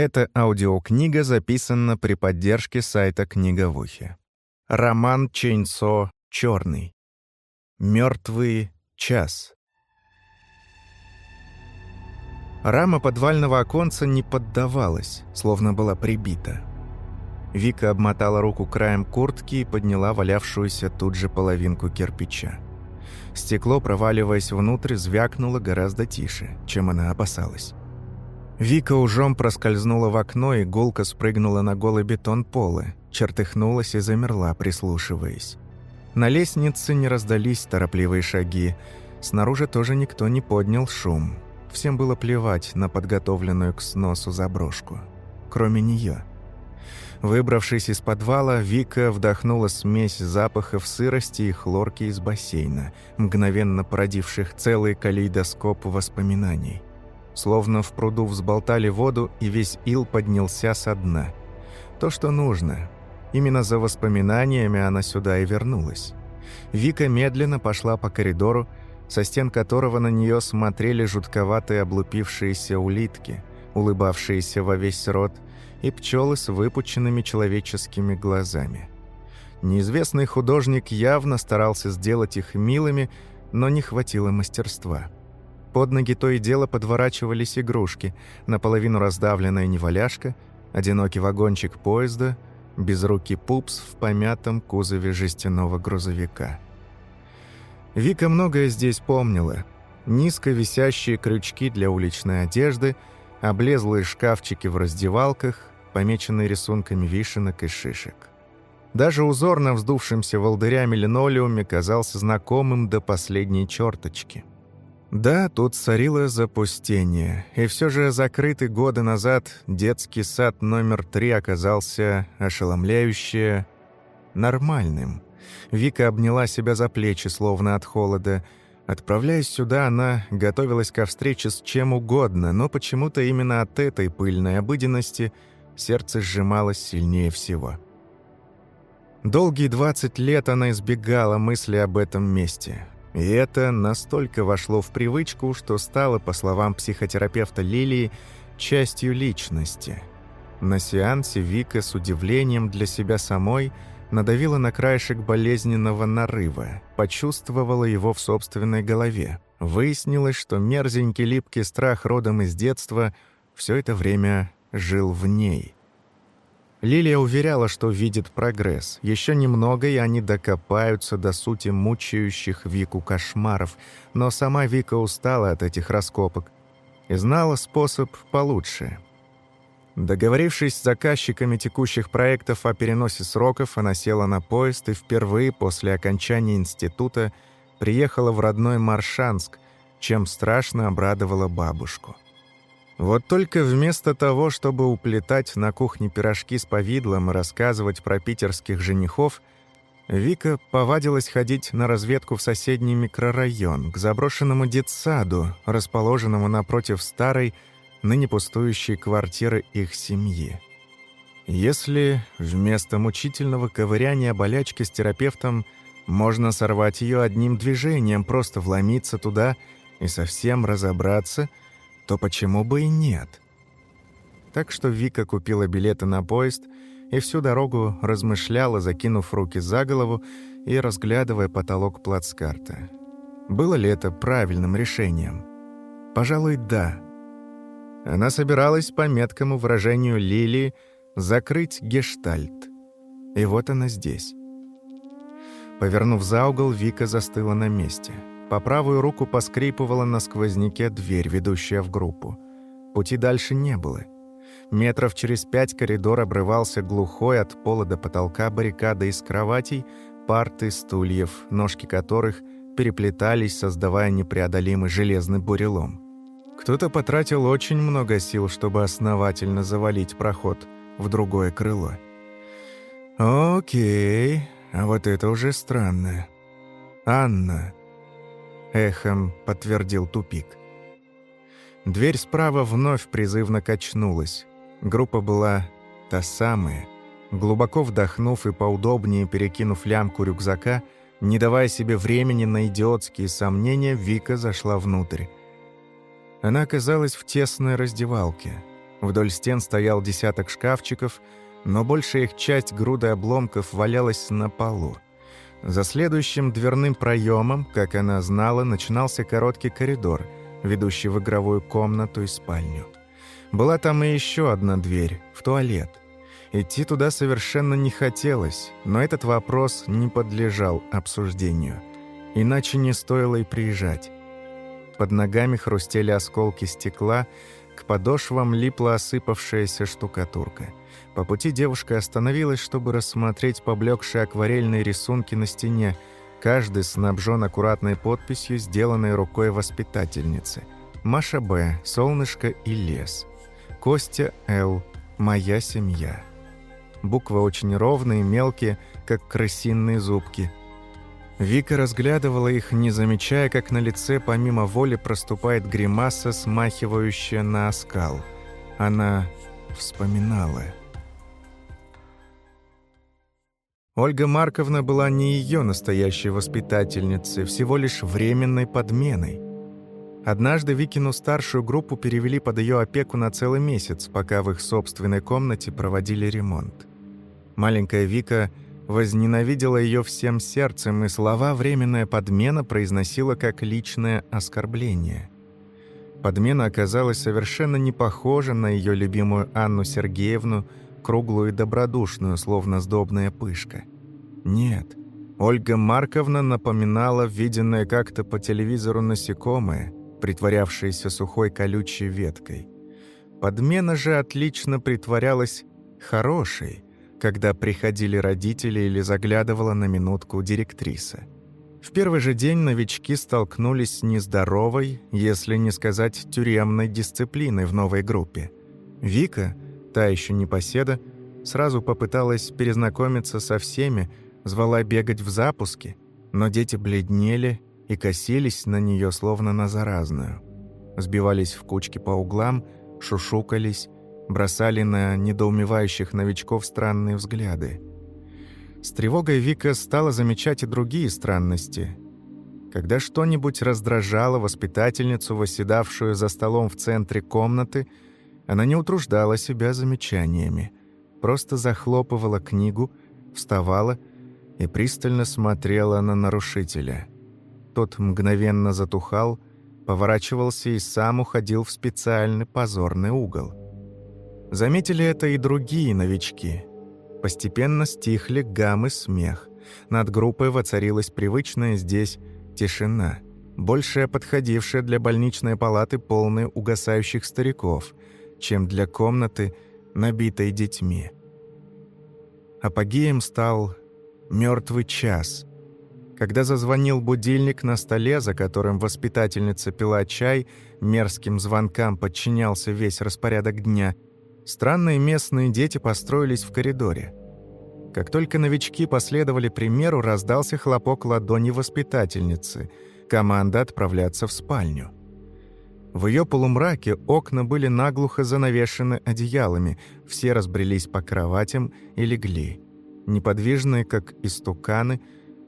Эта аудиокнига записана при поддержке сайта Книговухи. Роман Чейнсо «Черный». Мертвый час. Рама подвального оконца не поддавалась, словно была прибита. Вика обмотала руку краем куртки и подняла валявшуюся тут же половинку кирпича. Стекло, проваливаясь внутрь, звякнуло гораздо тише, чем она опасалась. Вика ужом проскользнула в окно и гулко спрыгнула на голый бетон пола, чертыхнулась и замерла, прислушиваясь. На лестнице не раздались торопливые шаги. Снаружи тоже никто не поднял шум. Всем было плевать на подготовленную к сносу заброшку. Кроме нее. Выбравшись из подвала, Вика вдохнула смесь запахов сырости и хлорки из бассейна, мгновенно породивших целый калейдоскоп воспоминаний. Словно в пруду взболтали воду, и весь ил поднялся со дна. То, что нужно. Именно за воспоминаниями она сюда и вернулась. Вика медленно пошла по коридору, со стен которого на нее смотрели жутковатые облупившиеся улитки, улыбавшиеся во весь рот, и пчелы с выпученными человеческими глазами. Неизвестный художник явно старался сделать их милыми, но не хватило мастерства. Под ноги то и дело подворачивались игрушки, наполовину раздавленная неваляшка, одинокий вагончик поезда, безрукий пупс в помятом кузове жестяного грузовика. Вика многое здесь помнила. Низко висящие крючки для уличной одежды, облезлые шкафчики в раздевалках, помеченные рисунками вишенок и шишек. Даже узор на вздувшемся волдырями линолеуме казался знакомым до последней черточки. Да, тут царило запустение, и все же закрытый годы назад детский сад номер три оказался ошеломляюще нормальным. Вика обняла себя за плечи, словно от холода. Отправляясь сюда, она готовилась ко встрече с чем угодно, но почему-то именно от этой пыльной обыденности сердце сжималось сильнее всего. Долгие 20 лет она избегала мысли об этом месте. И это настолько вошло в привычку, что стало, по словам психотерапевта Лилии, частью личности. На сеансе Вика с удивлением для себя самой надавила на краешек болезненного нарыва, почувствовала его в собственной голове. Выяснилось, что мерзенький липкий страх родом из детства все это время жил в ней – Лилия уверяла, что видит прогресс. Еще немного, и они докопаются до сути мучающих Вику кошмаров. Но сама Вика устала от этих раскопок и знала способ получше. Договорившись с заказчиками текущих проектов о переносе сроков, она села на поезд и впервые после окончания института приехала в родной Маршанск, чем страшно обрадовала бабушку. Вот только вместо того, чтобы уплетать на кухне пирожки с повидлом и рассказывать про питерских женихов, Вика повадилась ходить на разведку в соседний микрорайон, к заброшенному детсаду, расположенному напротив старой, ныне пустующей квартиры их семьи. Если вместо мучительного ковыряния болячки с терапевтом можно сорвать ее одним движением, просто вломиться туда и совсем разобраться – то почему бы и нет? Так что Вика купила билеты на поезд и всю дорогу размышляла, закинув руки за голову и разглядывая потолок плацкарта. Было ли это правильным решением? Пожалуй, да. Она собиралась, по меткому выражению Лилии, закрыть гештальт. И вот она здесь. Повернув за угол, Вика застыла на месте — по правую руку поскрипывала на сквозняке дверь, ведущая в группу. Пути дальше не было. Метров через пять коридор обрывался глухой от пола до потолка баррикады из кроватей, парты, стульев, ножки которых переплетались, создавая непреодолимый железный бурелом. Кто-то потратил очень много сил, чтобы основательно завалить проход в другое крыло. «Окей, а вот это уже странно. Анна, Эхом подтвердил тупик. Дверь справа вновь призывно качнулась. Группа была та самая. Глубоко вдохнув и поудобнее перекинув лямку рюкзака, не давая себе времени на идиотские сомнения, Вика зашла внутрь. Она оказалась в тесной раздевалке. Вдоль стен стоял десяток шкафчиков, но большая их часть груды обломков валялась на полу. За следующим дверным проемом, как она знала, начинался короткий коридор, ведущий в игровую комнату и спальню. Была там и еще одна дверь, в туалет. Идти туда совершенно не хотелось, но этот вопрос не подлежал обсуждению. Иначе не стоило и приезжать. Под ногами хрустели осколки стекла, к подошвам липла осыпавшаяся штукатурка. По пути девушка остановилась, чтобы рассмотреть поблекшие акварельные рисунки на стене. Каждый снабжен аккуратной подписью, сделанной рукой воспитательницы. Маша Б. Солнышко и лес. Костя Л. Моя семья. Буквы очень ровные, мелкие, как крысиные зубки – Вика разглядывала их, не замечая, как на лице помимо воли проступает гримаса, смахивающая на оскал. Она вспоминала. Ольга Марковна была не ее настоящей воспитательницей, всего лишь временной подменой. Однажды Викину старшую группу перевели под ее опеку на целый месяц, пока в их собственной комнате проводили ремонт. Маленькая Вика – возненавидела ее всем сердцем, и слова «временная подмена» произносила как личное оскорбление. Подмена оказалась совершенно не похожа на ее любимую Анну Сергеевну, круглую и добродушную, словно сдобная пышка. Нет, Ольга Марковна напоминала виденное как-то по телевизору насекомое, притворявшееся сухой колючей веткой. Подмена же отлично притворялась хорошей – когда приходили родители или заглядывала на минутку директриса. В первый же день новички столкнулись с нездоровой, если не сказать тюремной дисциплиной в новой группе. Вика, та еще непоседа, сразу попыталась перезнакомиться со всеми, звала бегать в запуске, но дети бледнели и косились на нее словно на заразную. Сбивались в кучки по углам, шушукались, бросали на недоумевающих новичков странные взгляды. С тревогой Вика стала замечать и другие странности. Когда что-нибудь раздражало воспитательницу, восседавшую за столом в центре комнаты, она не утруждала себя замечаниями, просто захлопывала книгу, вставала и пристально смотрела на нарушителя. Тот мгновенно затухал, поворачивался и сам уходил в специальный позорный угол. Заметили это и другие новички. Постепенно стихли гам и смех. Над группой воцарилась привычная здесь тишина, большая подходившая для больничной палаты полной угасающих стариков, чем для комнаты, набитой детьми. Апогеем стал мертвый час. Когда зазвонил будильник на столе, за которым воспитательница пила чай, мерзким звонкам подчинялся весь распорядок дня – Странные местные дети построились в коридоре. Как только новички последовали примеру, раздался хлопок ладони воспитательницы. Команда отправляться в спальню. В ее полумраке окна были наглухо занавешены одеялами, все разбрелись по кроватям и легли. Неподвижные, как истуканы,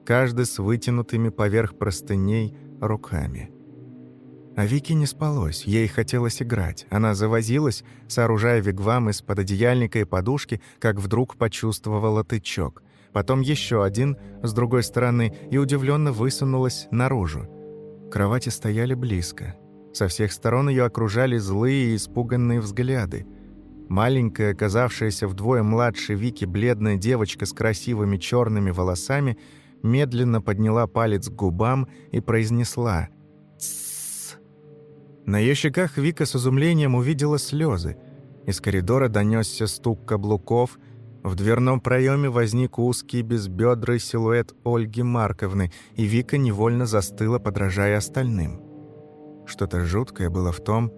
каждый с вытянутыми поверх простыней руками. А Вике не спалось, ей хотелось играть. Она завозилась, сооружая вигвам из пододеяльника и подушки, как вдруг почувствовала тычок. Потом еще один, с другой стороны, и удивленно высунулась наружу. Кровати стояли близко. Со всех сторон ее окружали злые и испуганные взгляды. Маленькая, оказавшаяся вдвое младше Вики, бледная девочка с красивыми черными волосами, медленно подняла палец к губам и произнесла «Тссс». На ее щеках Вика с изумлением увидела слезы. Из коридора донесся стук каблуков. В дверном проеме возник узкий безбедрый силуэт Ольги Марковны, и Вика невольно застыла, подражая остальным. Что-то жуткое было в том,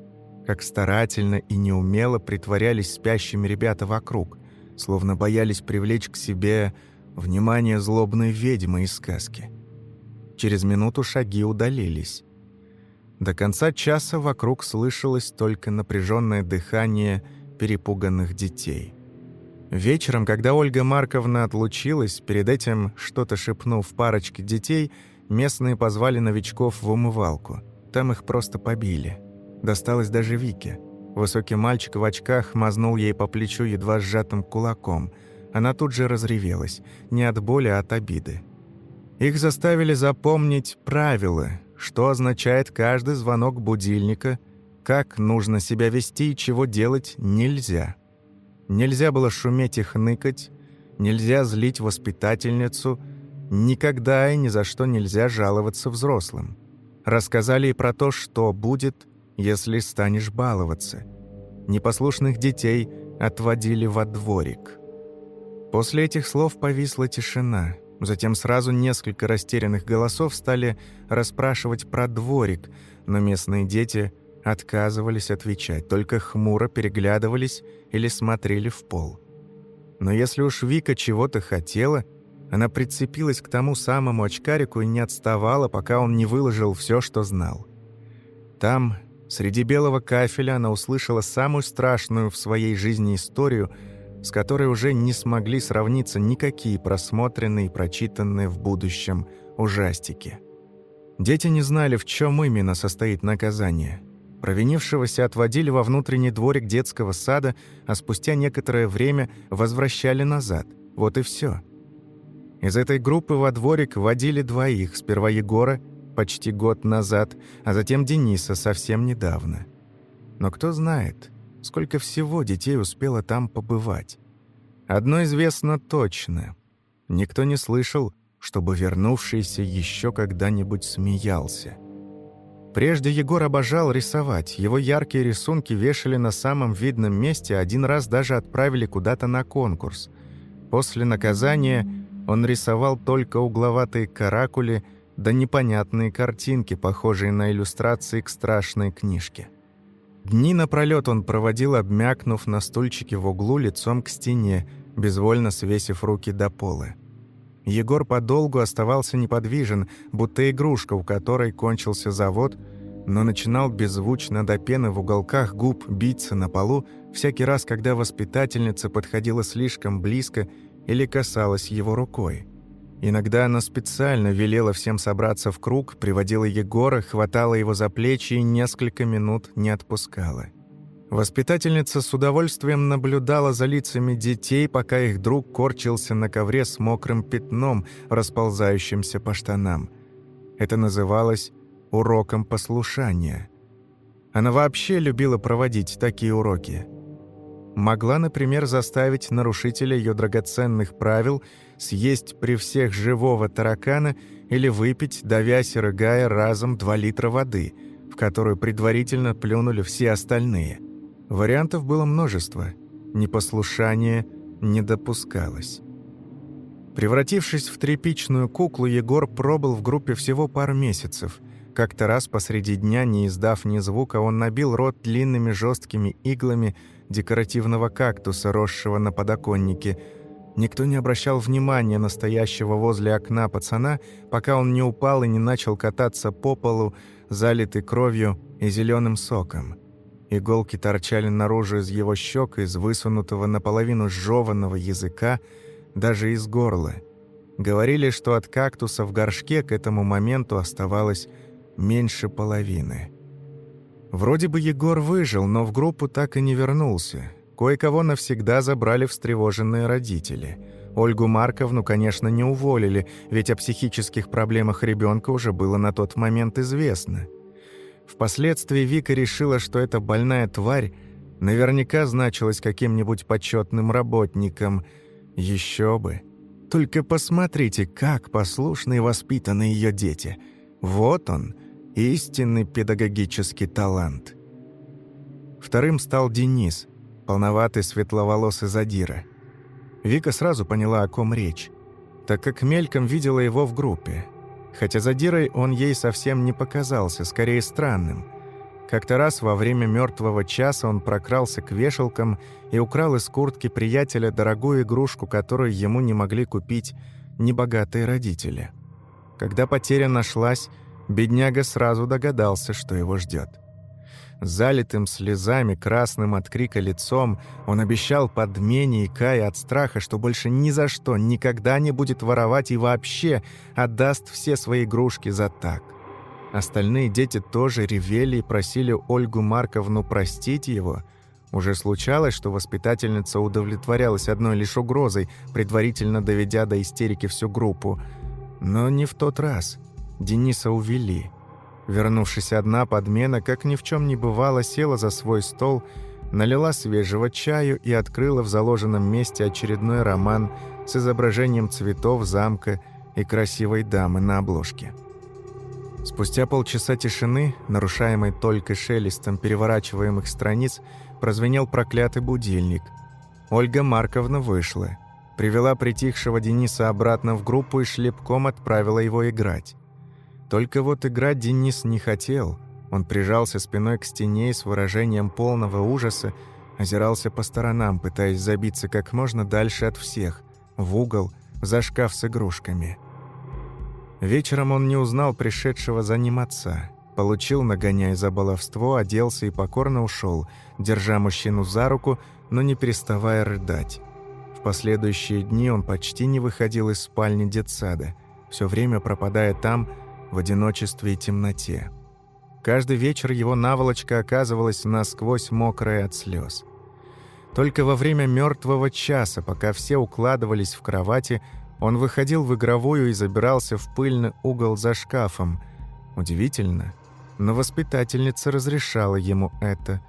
как старательно и неумело притворялись спящими ребята вокруг, словно боялись привлечь к себе внимание злобной ведьмы из сказки. Через минуту шаги удалились. До конца часа вокруг слышалось только напряженное дыхание перепуганных детей. Вечером, когда Ольга Марковна отлучилась, перед этим что-то шепнув парочке детей, местные позвали новичков в умывалку. Там их просто побили. Досталось даже Вике. Высокий мальчик в очках мазнул ей по плечу едва сжатым кулаком. Она тут же разревелась, не от боли, а от обиды. Их заставили запомнить правила, что означает каждый звонок будильника, как нужно себя вести и чего делать нельзя. Нельзя было шуметь и хныкать, нельзя злить воспитательницу, никогда и ни за что нельзя жаловаться взрослым. Рассказали и про то, что будет, если станешь баловаться. Непослушных детей отводили во дворик. После этих слов повисла тишина. Затем сразу несколько растерянных голосов стали расспрашивать про дворик, но местные дети отказывались отвечать, только хмуро переглядывались или смотрели в пол. Но если уж Вика чего-то хотела, она прицепилась к тому самому очкарику и не отставала, пока он не выложил все, что знал. Там, среди белого кафеля, она услышала самую страшную в своей жизни историю, с которой уже не смогли сравниться никакие просмотренные и прочитанные в будущем ужастики. Дети не знали, в чем именно состоит наказание – Провинившегося отводили во внутренний дворик детского сада, а спустя некоторое время возвращали назад. Вот и все. Из этой группы во дворик водили двоих, сперва Егора, почти год назад, а затем Дениса совсем недавно. Но кто знает, сколько всего детей успело там побывать. Одно известно точно. Никто не слышал, чтобы вернувшийся еще когда-нибудь смеялся. Прежде Егор обожал рисовать. Его яркие рисунки вешали на самом видном месте, один раз даже отправили куда-то на конкурс. После наказания он рисовал только угловатые каракули да непонятные картинки, похожие на иллюстрации к страшной книжке. Дни напролет он проводил, обмякнув на стульчике в углу лицом к стене, безвольно свесив руки до пола. Егор подолгу оставался неподвижен, будто игрушка, у которой кончился завод, но начинал беззвучно до пены в уголках губ биться на полу всякий раз, когда воспитательница подходила слишком близко или касалась его рукой. Иногда она специально велела всем собраться в круг, приводила Егора, хватала его за плечи и несколько минут не отпускала. Воспитательница с удовольствием наблюдала за лицами детей, пока их друг корчился на ковре с мокрым пятном, расползающимся по штанам. Это называлось уроком послушания. Она вообще любила проводить такие уроки. Могла, например, заставить нарушителя ее драгоценных правил съесть при всех живого таракана или выпить, давясь и рыгая, разом 2 литра воды, в которую предварительно плюнули все остальные – Вариантов было множество. Непослушание не допускалось. Превратившись в тряпичную куклу, Егор пробыл в группе всего пару месяцев. Как-то раз посреди дня, не издав ни звука, он набил рот длинными жесткими иглами декоративного кактуса, росшего на подоконнике. Никто не обращал внимания на стоящего возле окна пацана, пока он не упал и не начал кататься по полу, залитый кровью и зеленым соком. Иголки торчали наружу из его щек, из высунутого наполовину сжеванного языка, даже из горла. Говорили, что от кактуса в горшке к этому моменту оставалось меньше половины. Вроде бы Егор выжил, но в группу так и не вернулся. Кое-кого навсегда забрали встревоженные родители. Ольгу Марковну, конечно, не уволили, ведь о психических проблемах ребенка уже было на тот момент известно – Впоследствии Вика решила, что эта больная тварь наверняка значилась каким-нибудь почетным работником. Еще бы. Только посмотрите, как послушны и воспитаны ее дети. Вот он, истинный педагогический талант. Вторым стал Денис, полноватый светловолосый задира. Вика сразу поняла, о ком речь, так как мельком видела его в группе хотя задирой он ей совсем не показался, скорее странным. Как-то раз во время мертвого часа он прокрался к вешалкам и украл из куртки приятеля дорогую игрушку, которую ему не могли купить небогатые родители. Когда потеря нашлась, бедняга сразу догадался, что его ждет залитым слезами, красным от крика лицом, он обещал подмене и Кае от страха, что больше ни за что никогда не будет воровать и вообще отдаст все свои игрушки за так. Остальные дети тоже ревели и просили Ольгу Марковну простить его. Уже случалось, что воспитательница удовлетворялась одной лишь угрозой, предварительно доведя до истерики всю группу. Но не в тот раз. Дениса увели. Вернувшись одна, подмена, как ни в чем не бывало, села за свой стол, налила свежего чаю и открыла в заложенном месте очередной роман с изображением цветов замка и красивой дамы на обложке. Спустя полчаса тишины, нарушаемой только шелестом переворачиваемых страниц, прозвенел проклятый будильник. Ольга Марковна вышла, привела притихшего Дениса обратно в группу и шлепком отправила его играть. Только вот играть Денис не хотел. Он прижался спиной к стене и с выражением полного ужаса озирался по сторонам, пытаясь забиться как можно дальше от всех, в угол, за шкаф с игрушками. Вечером он не узнал пришедшего за ним отца. Получил, нагоняя за баловство, оделся и покорно ушел, держа мужчину за руку, но не переставая рыдать. В последующие дни он почти не выходил из спальни детсада, все время пропадая там, в одиночестве и темноте. Каждый вечер его наволочка оказывалась насквозь мокрая от слез. Только во время мертвого часа, пока все укладывались в кровати, он выходил в игровую и забирался в пыльный угол за шкафом. Удивительно, но воспитательница разрешала ему это.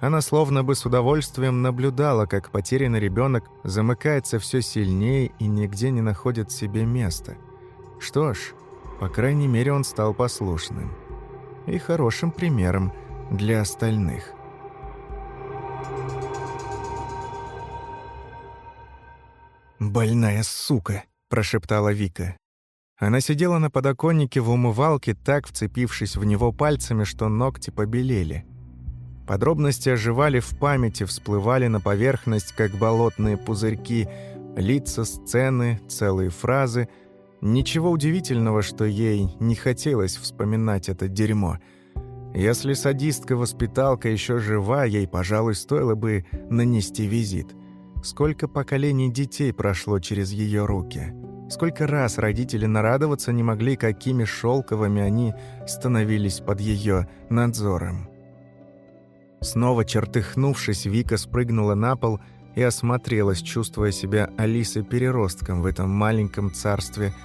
Она словно бы с удовольствием наблюдала, как потерянный ребенок замыкается все сильнее и нигде не находит себе места. Что ж, по крайней мере, он стал послушным. И хорошим примером для остальных. «Больная сука!» – прошептала Вика. Она сидела на подоконнике в умывалке, так вцепившись в него пальцами, что ногти побелели. Подробности оживали в памяти, всплывали на поверхность, как болотные пузырьки, лица, сцены, целые фразы – Ничего удивительного, что ей не хотелось вспоминать это дерьмо. Если садистка-воспиталка еще жива, ей, пожалуй, стоило бы нанести визит. Сколько поколений детей прошло через ее руки? Сколько раз родители нарадоваться не могли, какими шелковыми они становились под ее надзором? Снова чертыхнувшись, Вика спрыгнула на пол и осмотрелась, чувствуя себя Алисой-переростком в этом маленьком царстве –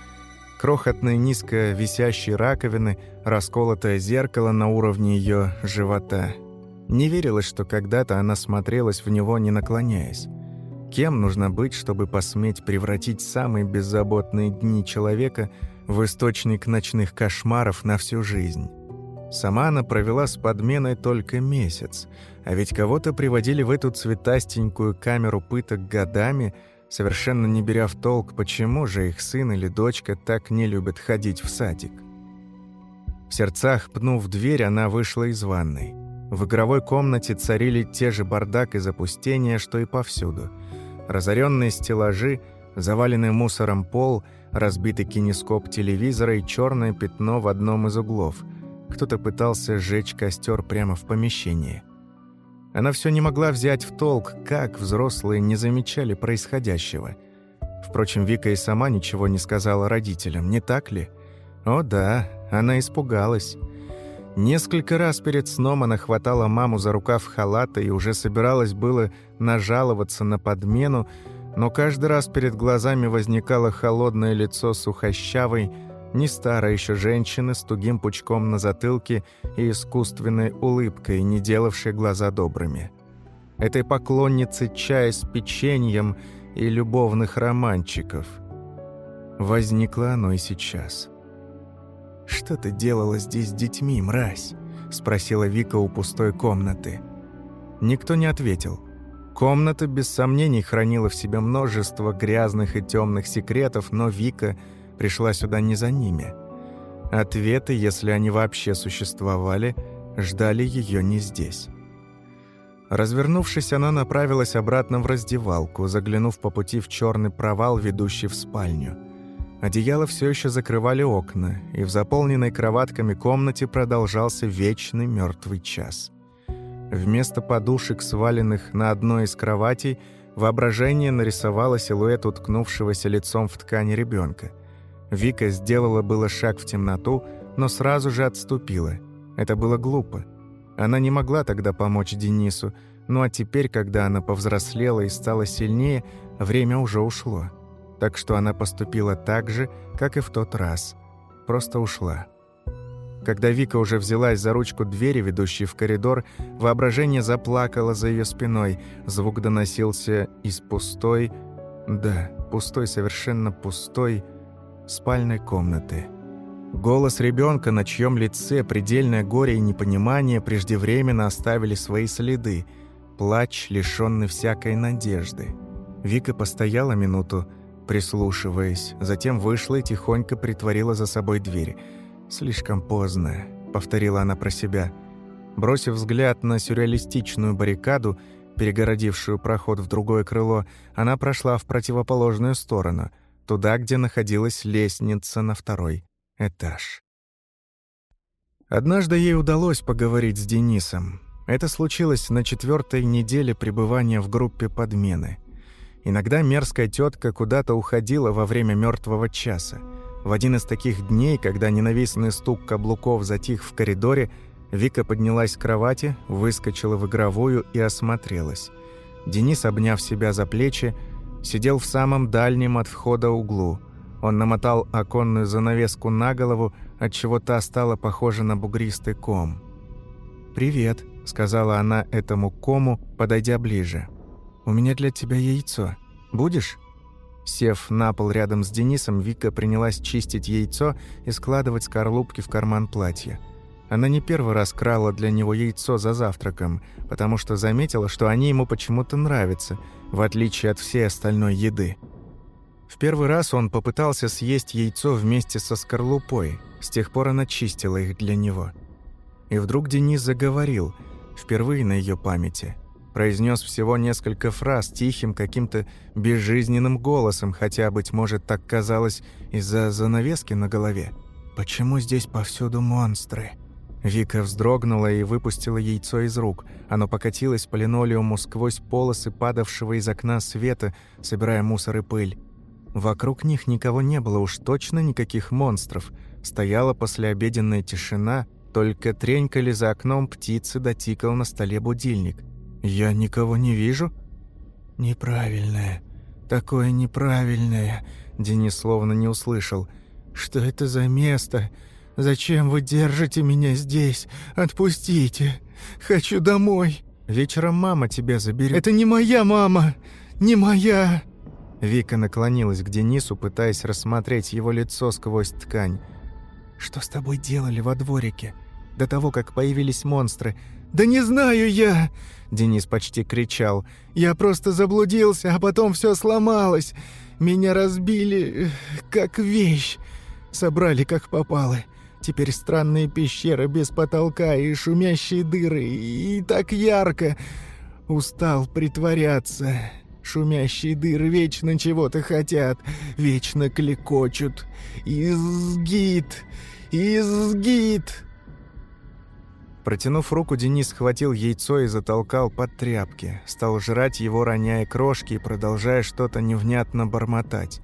крохотные низко висящие раковины, расколотое зеркало на уровне ее живота. Не верилось, что когда-то она смотрелась в него, не наклоняясь. Кем нужно быть, чтобы посметь превратить самые беззаботные дни человека в источник ночных кошмаров на всю жизнь? Сама она провела с подменой только месяц, а ведь кого-то приводили в эту цветастенькую камеру пыток годами – совершенно не беря в толк, почему же их сын или дочка так не любят ходить в садик. В сердцах, пнув дверь, она вышла из ванной. В игровой комнате царили те же бардак и запустение, что и повсюду. Разоренные стеллажи, заваленный мусором пол, разбитый кинескоп телевизора и черное пятно в одном из углов. Кто-то пытался сжечь костер прямо в помещении. Она все не могла взять в толк, как взрослые не замечали происходящего. Впрочем, Вика и сама ничего не сказала родителям, не так ли? О да, она испугалась. Несколько раз перед сном она хватала маму за рукав халата и уже собиралась было нажаловаться на подмену, но каждый раз перед глазами возникало холодное лицо сухощавой, не старой еще женщины с тугим пучком на затылке и искусственной улыбкой, не делавшей глаза добрыми. Этой поклонницы чая с печеньем и любовных романчиков. Возникло оно и сейчас. «Что ты делала здесь с детьми, мразь?» — спросила Вика у пустой комнаты. Никто не ответил. Комната без сомнений хранила в себе множество грязных и темных секретов, но Вика — пришла сюда не за ними. Ответы, если они вообще существовали, ждали ее не здесь. Развернувшись, она направилась обратно в раздевалку, заглянув по пути в черный провал, ведущий в спальню. Одеяло все еще закрывали окна, и в заполненной кроватками комнате продолжался вечный мертвый час. Вместо подушек, сваленных на одной из кроватей, воображение нарисовало силуэт уткнувшегося лицом в ткани ребенка. Вика сделала было шаг в темноту, но сразу же отступила. Это было глупо. Она не могла тогда помочь Денису, ну а теперь, когда она повзрослела и стала сильнее, время уже ушло. Так что она поступила так же, как и в тот раз. Просто ушла. Когда Вика уже взялась за ручку двери, ведущей в коридор, воображение заплакало за ее спиной. Звук доносился из пустой, да, пустой, совершенно пустой спальной комнаты. Голос ребенка, на чьем лице предельное горе и непонимание преждевременно оставили свои следы. Плач, лишенный всякой надежды. Вика постояла минуту, прислушиваясь, затем вышла и тихонько притворила за собой дверь. «Слишком поздно», — повторила она про себя. Бросив взгляд на сюрреалистичную баррикаду, перегородившую проход в другое крыло, она прошла в противоположную сторону, туда, где находилась лестница на второй этаж. Однажды ей удалось поговорить с Денисом. Это случилось на четвертой неделе пребывания в группе подмены. Иногда мерзкая тетка куда-то уходила во время мертвого часа. В один из таких дней, когда ненавистный стук каблуков затих в коридоре, Вика поднялась с кровати, выскочила в игровую и осмотрелась. Денис, обняв себя за плечи, сидел в самом дальнем от входа углу. Он намотал оконную занавеску на голову, отчего та стала похожа на бугристый ком. «Привет», — сказала она этому кому, подойдя ближе. «У меня для тебя яйцо. Будешь?» Сев на пол рядом с Денисом, Вика принялась чистить яйцо и складывать скорлупки в карман платья. Она не первый раз крала для него яйцо за завтраком, потому что заметила, что они ему почему-то нравятся, в отличие от всей остальной еды. В первый раз он попытался съесть яйцо вместе со скорлупой, с тех пор она чистила их для него. И вдруг Денис заговорил, впервые на ее памяти – произнес всего несколько фраз тихим каким-то безжизненным голосом, хотя, быть может, так казалось из-за занавески на голове. «Почему здесь повсюду монстры?» Вика вздрогнула и выпустила яйцо из рук. Оно покатилось по линолеуму сквозь полосы падавшего из окна света, собирая мусор и пыль. Вокруг них никого не было, уж точно никаких монстров. Стояла послеобеденная тишина, только тренькали за окном птицы, дотикал на столе будильник. «Я никого не вижу?» «Неправильное. Такое неправильное», — Денис словно не услышал. «Что это за место? Зачем вы держите меня здесь? Отпустите. Хочу домой. Вечером мама тебя заберет». «Это не моя мама! Не моя!» Вика наклонилась к Денису, пытаясь рассмотреть его лицо сквозь ткань. «Что с тобой делали во дворике? До того, как появились монстры? «Да не знаю я!» Денис почти кричал. «Я просто заблудился, а потом все сломалось. Меня разбили, э, как вещь. Собрали, как попало. Теперь странные пещеры без потолка и шумящие дыры. И так ярко. Устал притворяться. Шумящие дыры вечно чего-то хотят. Вечно клекочут. Изгид! Изгид!» Протянув руку, Денис схватил яйцо и затолкал под тряпки. Стал жрать его, роняя крошки и продолжая что-то невнятно бормотать.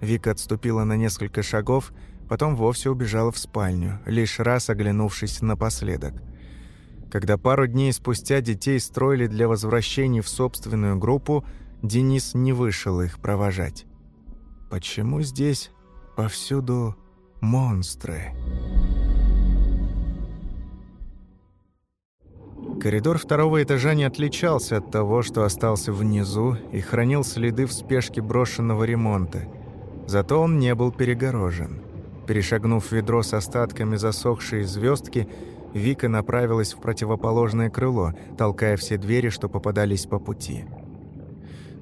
Вика отступила на несколько шагов, потом вовсе убежала в спальню, лишь раз оглянувшись напоследок. Когда пару дней спустя детей строили для возвращения в собственную группу, Денис не вышел их провожать. «Почему здесь повсюду монстры?» Коридор второго этажа не отличался от того, что остался внизу, и хранил следы в спешке брошенного ремонта. Зато он не был перегорожен. Перешагнув ведро с остатками засохшей звездки, Вика направилась в противоположное крыло, толкая все двери, что попадались по пути.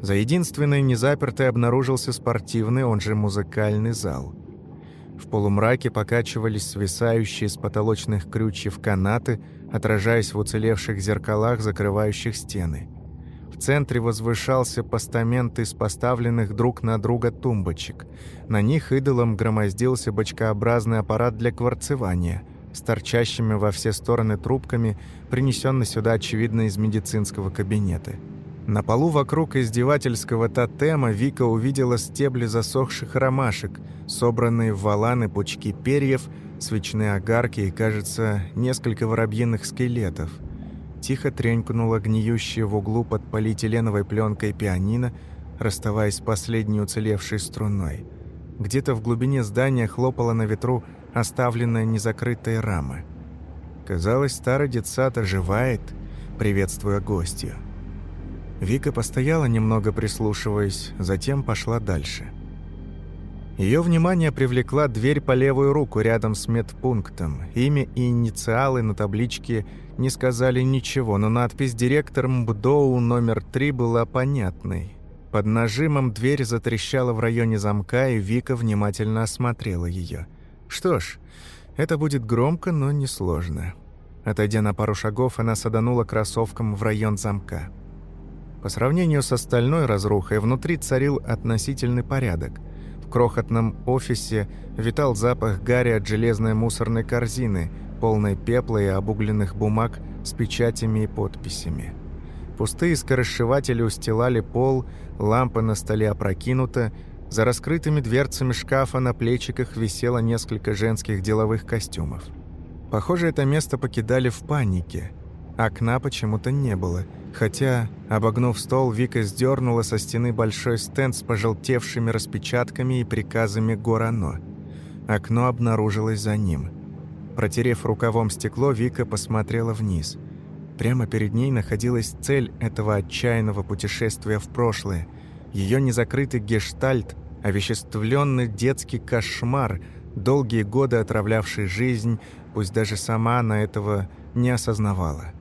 За единственной незапертой обнаружился спортивный, он же музыкальный зал. В полумраке покачивались свисающие с потолочных крючев канаты, отражаясь в уцелевших зеркалах, закрывающих стены. В центре возвышался постамент из поставленных друг на друга тумбочек. На них идолом громоздился бочкообразный аппарат для кварцевания с торчащими во все стороны трубками, принесенный сюда, очевидно, из медицинского кабинета. На полу вокруг издевательского тотема Вика увидела стебли засохших ромашек, собранные в валаны пучки перьев – свечные огарки и, кажется, несколько воробьиных скелетов. Тихо тренькнуло гниющее в углу под полиэтиленовой пленкой пианино, расставаясь последней уцелевшей струной. Где-то в глубине здания хлопала на ветру оставленная незакрытая рама. Казалось, старый детсад оживает, приветствуя гостью. Вика постояла немного прислушиваясь, затем пошла дальше. Ее внимание привлекла дверь по левую руку рядом с медпунктом. Имя и инициалы на табличке не сказали ничего, но надпись «Директор МБДОУ номер 3» была понятной. Под нажимом дверь затрещала в районе замка, и Вика внимательно осмотрела ее. Что ж, это будет громко, но несложно. Отойдя на пару шагов, она саданула кроссовком в район замка. По сравнению с остальной разрухой, внутри царил относительный порядок. В крохотном офисе витал запах гари от железной мусорной корзины, полной пепла и обугленных бумаг с печатями и подписями. Пустые скоросшиватели устилали пол, лампа на столе опрокинута, за раскрытыми дверцами шкафа на плечиках висело несколько женских деловых костюмов. Похоже, это место покидали в панике. Окна почему-то не было – Хотя, обогнув стол, Вика сдернула со стены большой стенд с пожелтевшими распечатками и приказами Горано. Окно обнаружилось за ним. Протерев рукавом стекло, Вика посмотрела вниз. Прямо перед ней находилась цель этого отчаянного путешествия в прошлое. Ее незакрытый гештальт, овеществленный детский кошмар, долгие годы отравлявший жизнь, пусть даже сама она этого не осознавала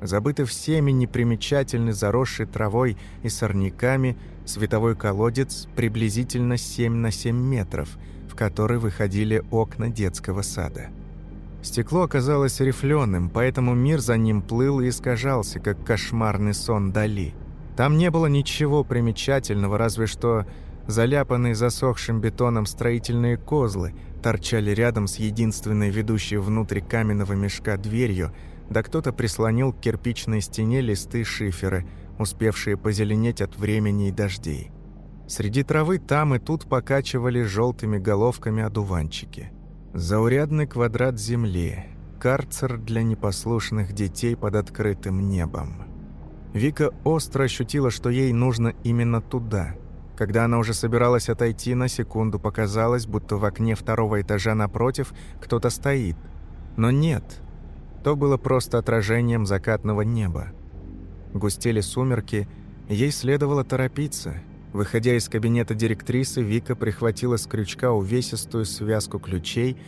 забытый всеми непримечательный заросший травой и сорняками световой колодец приблизительно 7 на 7 метров, в который выходили окна детского сада. Стекло оказалось рифленым, поэтому мир за ним плыл и искажался, как кошмарный сон Дали. Там не было ничего примечательного, разве что заляпанные засохшим бетоном строительные козлы торчали рядом с единственной ведущей внутрь каменного мешка дверью – да кто-то прислонил к кирпичной стене листы шифера, успевшие позеленеть от времени и дождей. Среди травы там и тут покачивали желтыми головками одуванчики. Заурядный квадрат земли, карцер для непослушных детей под открытым небом. Вика остро ощутила, что ей нужно именно туда. Когда она уже собиралась отойти, на секунду показалось, будто в окне второго этажа напротив кто-то стоит. Но нет – то было просто отражением закатного неба. Густели сумерки, ей следовало торопиться. Выходя из кабинета директрисы, Вика прихватила с крючка увесистую связку ключей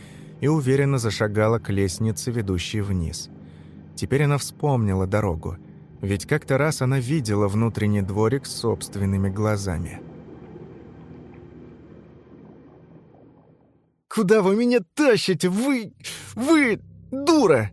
и уверенно зашагала к лестнице, ведущей вниз. Теперь она вспомнила дорогу, ведь как-то раз она видела внутренний дворик собственными глазами. «Куда вы меня тащите? Вы... вы... дура!»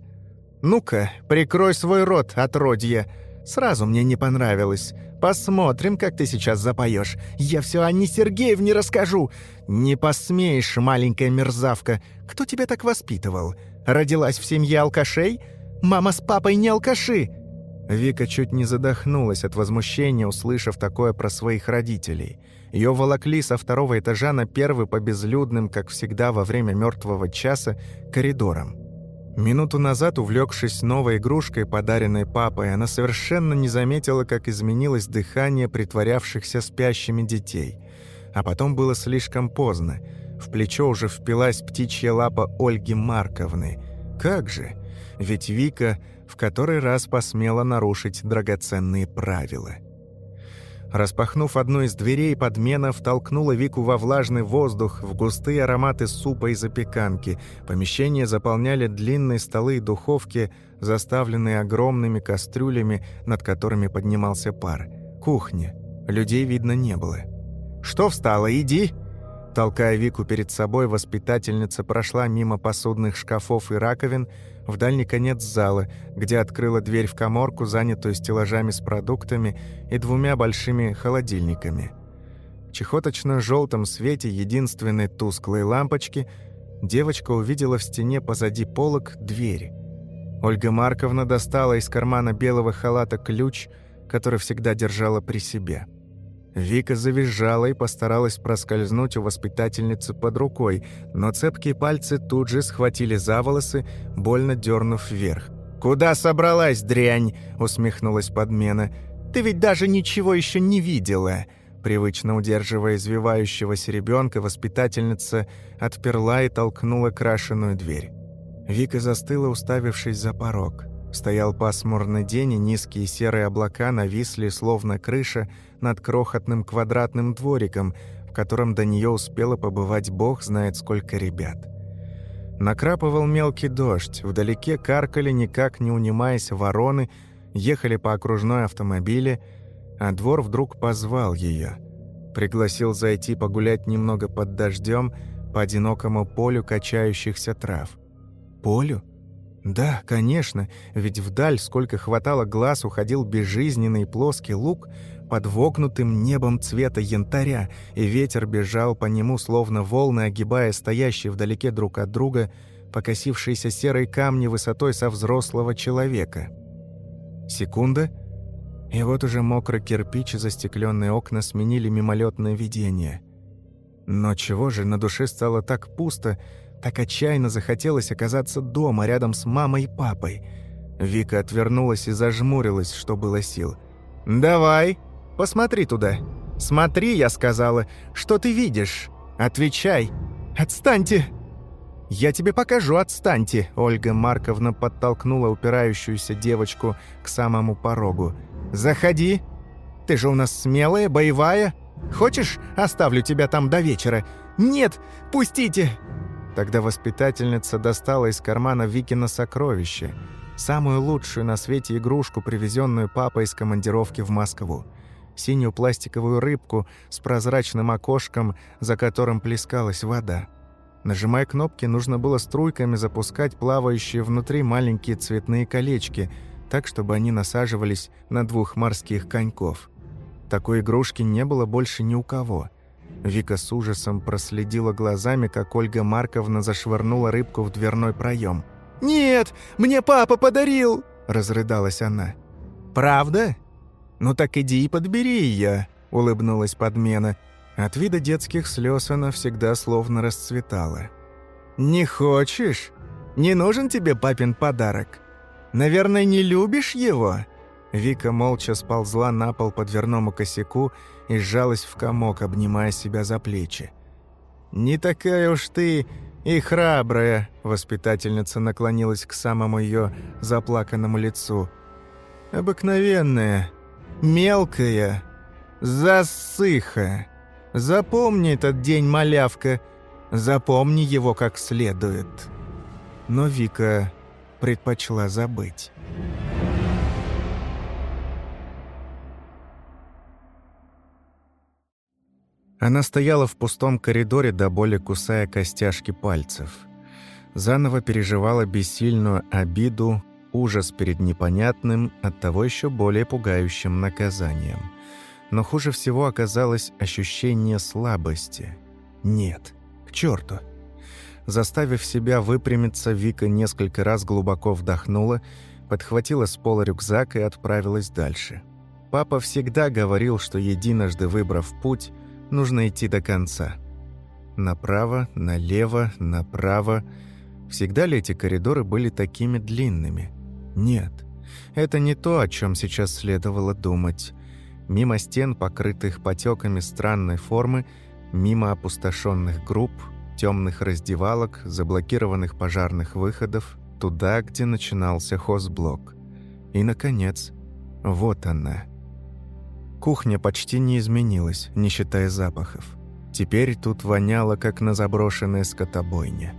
«Ну-ка, прикрой свой рот, отродье. Сразу мне не понравилось. Посмотрим, как ты сейчас запоешь. Я все Анне Сергеевне расскажу. Не посмеешь, маленькая мерзавка. Кто тебя так воспитывал? Родилась в семье алкашей? Мама с папой не алкаши!» Вика чуть не задохнулась от возмущения, услышав такое про своих родителей. Ее волокли со второго этажа на первый по безлюдным, как всегда во время мертвого часа, коридорам. Минуту назад, увлекшись новой игрушкой, подаренной папой, она совершенно не заметила, как изменилось дыхание притворявшихся спящими детей. А потом было слишком поздно. В плечо уже впилась птичья лапа Ольги Марковны. Как же? Ведь Вика в который раз посмела нарушить драгоценные правила. Распахнув одну из дверей, подмена втолкнула Вику во влажный воздух, в густые ароматы супа и запеканки. Помещение заполняли длинные столы и духовки, заставленные огромными кастрюлями, над которыми поднимался пар. Кухня. Людей видно не было. «Что встала? Иди!» Толкая Вику перед собой, воспитательница прошла мимо посудных шкафов и раковин, в дальний конец зала, где открыла дверь в коморку, занятую стеллажами с продуктами и двумя большими холодильниками. В чехоточно-желтом свете единственной тусклой лампочки девочка увидела в стене позади полок дверь. Ольга Марковна достала из кармана белого халата ключ, который всегда держала при себе. Вика завизжала и постаралась проскользнуть у воспитательницы под рукой, но цепкие пальцы тут же схватили за волосы, больно дернув вверх. «Куда собралась, дрянь?» — усмехнулась подмена. «Ты ведь даже ничего еще не видела!» Привычно удерживая извивающегося ребенка, воспитательница отперла и толкнула крашеную дверь. Вика застыла, уставившись за порог. Стоял пасмурный день, и низкие серые облака нависли, словно крыша, над крохотным квадратным двориком, в котором до нее успело побывать бог знает сколько ребят. Накрапывал мелкий дождь, вдалеке каркали, никак не унимаясь, вороны, ехали по окружной автомобиле, а двор вдруг позвал ее. Пригласил зайти погулять немного под дождем по одинокому полю качающихся трав. Полю? Да, конечно, ведь вдаль, сколько хватало глаз, уходил безжизненный плоский луг под вогнутым небом цвета янтаря, и ветер бежал по нему, словно волны, огибая стоящие вдалеке друг от друга покосившиеся серые камни высотой со взрослого человека. Секунда, и вот уже мокрый кирпич и застекленные окна сменили мимолетное видение. Но чего же, на душе стало так пусто, так отчаянно захотелось оказаться дома, рядом с мамой и папой. Вика отвернулась и зажмурилась, что было сил. «Давай, посмотри туда. Смотри, я сказала. Что ты видишь? Отвечай. Отстаньте!» «Я тебе покажу, отстаньте!» Ольга Марковна подтолкнула упирающуюся девочку к самому порогу. «Заходи! Ты же у нас смелая, боевая. Хочешь, оставлю тебя там до вечера?» «Нет, пустите!» Тогда воспитательница достала из кармана Викина сокровище, самую лучшую на свете игрушку, привезенную папой из командировки в Москву. Синюю пластиковую рыбку с прозрачным окошком, за которым плескалась вода. Нажимая кнопки, нужно было струйками запускать плавающие внутри маленькие цветные колечки, так, чтобы они насаживались на двух морских коньков. Такой игрушки не было больше ни у кого – Вика с ужасом проследила глазами, как Ольга Марковна зашвырнула рыбку в дверной проем. «Нет, мне папа подарил!» – разрыдалась она. «Правда? Ну так иди и подбери ее», – улыбнулась подмена. От вида детских слез она всегда словно расцветала. «Не хочешь? Не нужен тебе папин подарок? Наверное, не любишь его?» Вика молча сползла на пол по дверному косяку и сжалась в комок, обнимая себя за плечи. «Не такая уж ты и храбрая», — воспитательница наклонилась к самому ее заплаканному лицу. «Обыкновенная, мелкая, засыха. Запомни этот день, малявка, запомни его как следует». Но Вика предпочла забыть. Она стояла в пустом коридоре, до боли кусая костяшки пальцев. Заново переживала бессильную обиду, ужас перед непонятным, оттого еще более пугающим наказанием. Но хуже всего оказалось ощущение слабости. Нет, к черту. Заставив себя выпрямиться, Вика несколько раз глубоко вдохнула, подхватила с пола рюкзак и отправилась дальше. Папа всегда говорил, что единожды выбрав путь – нужно идти до конца. Направо, налево, направо. Всегда ли эти коридоры были такими длинными? Нет. Это не то, о чем сейчас следовало думать. Мимо стен, покрытых потеками странной формы, мимо опустошенных групп, темных раздевалок, заблокированных пожарных выходов, туда, где начинался хозблок. И, наконец, вот она – Кухня почти не изменилась, не считая запахов. Теперь тут воняло, как на заброшенной скотобойне.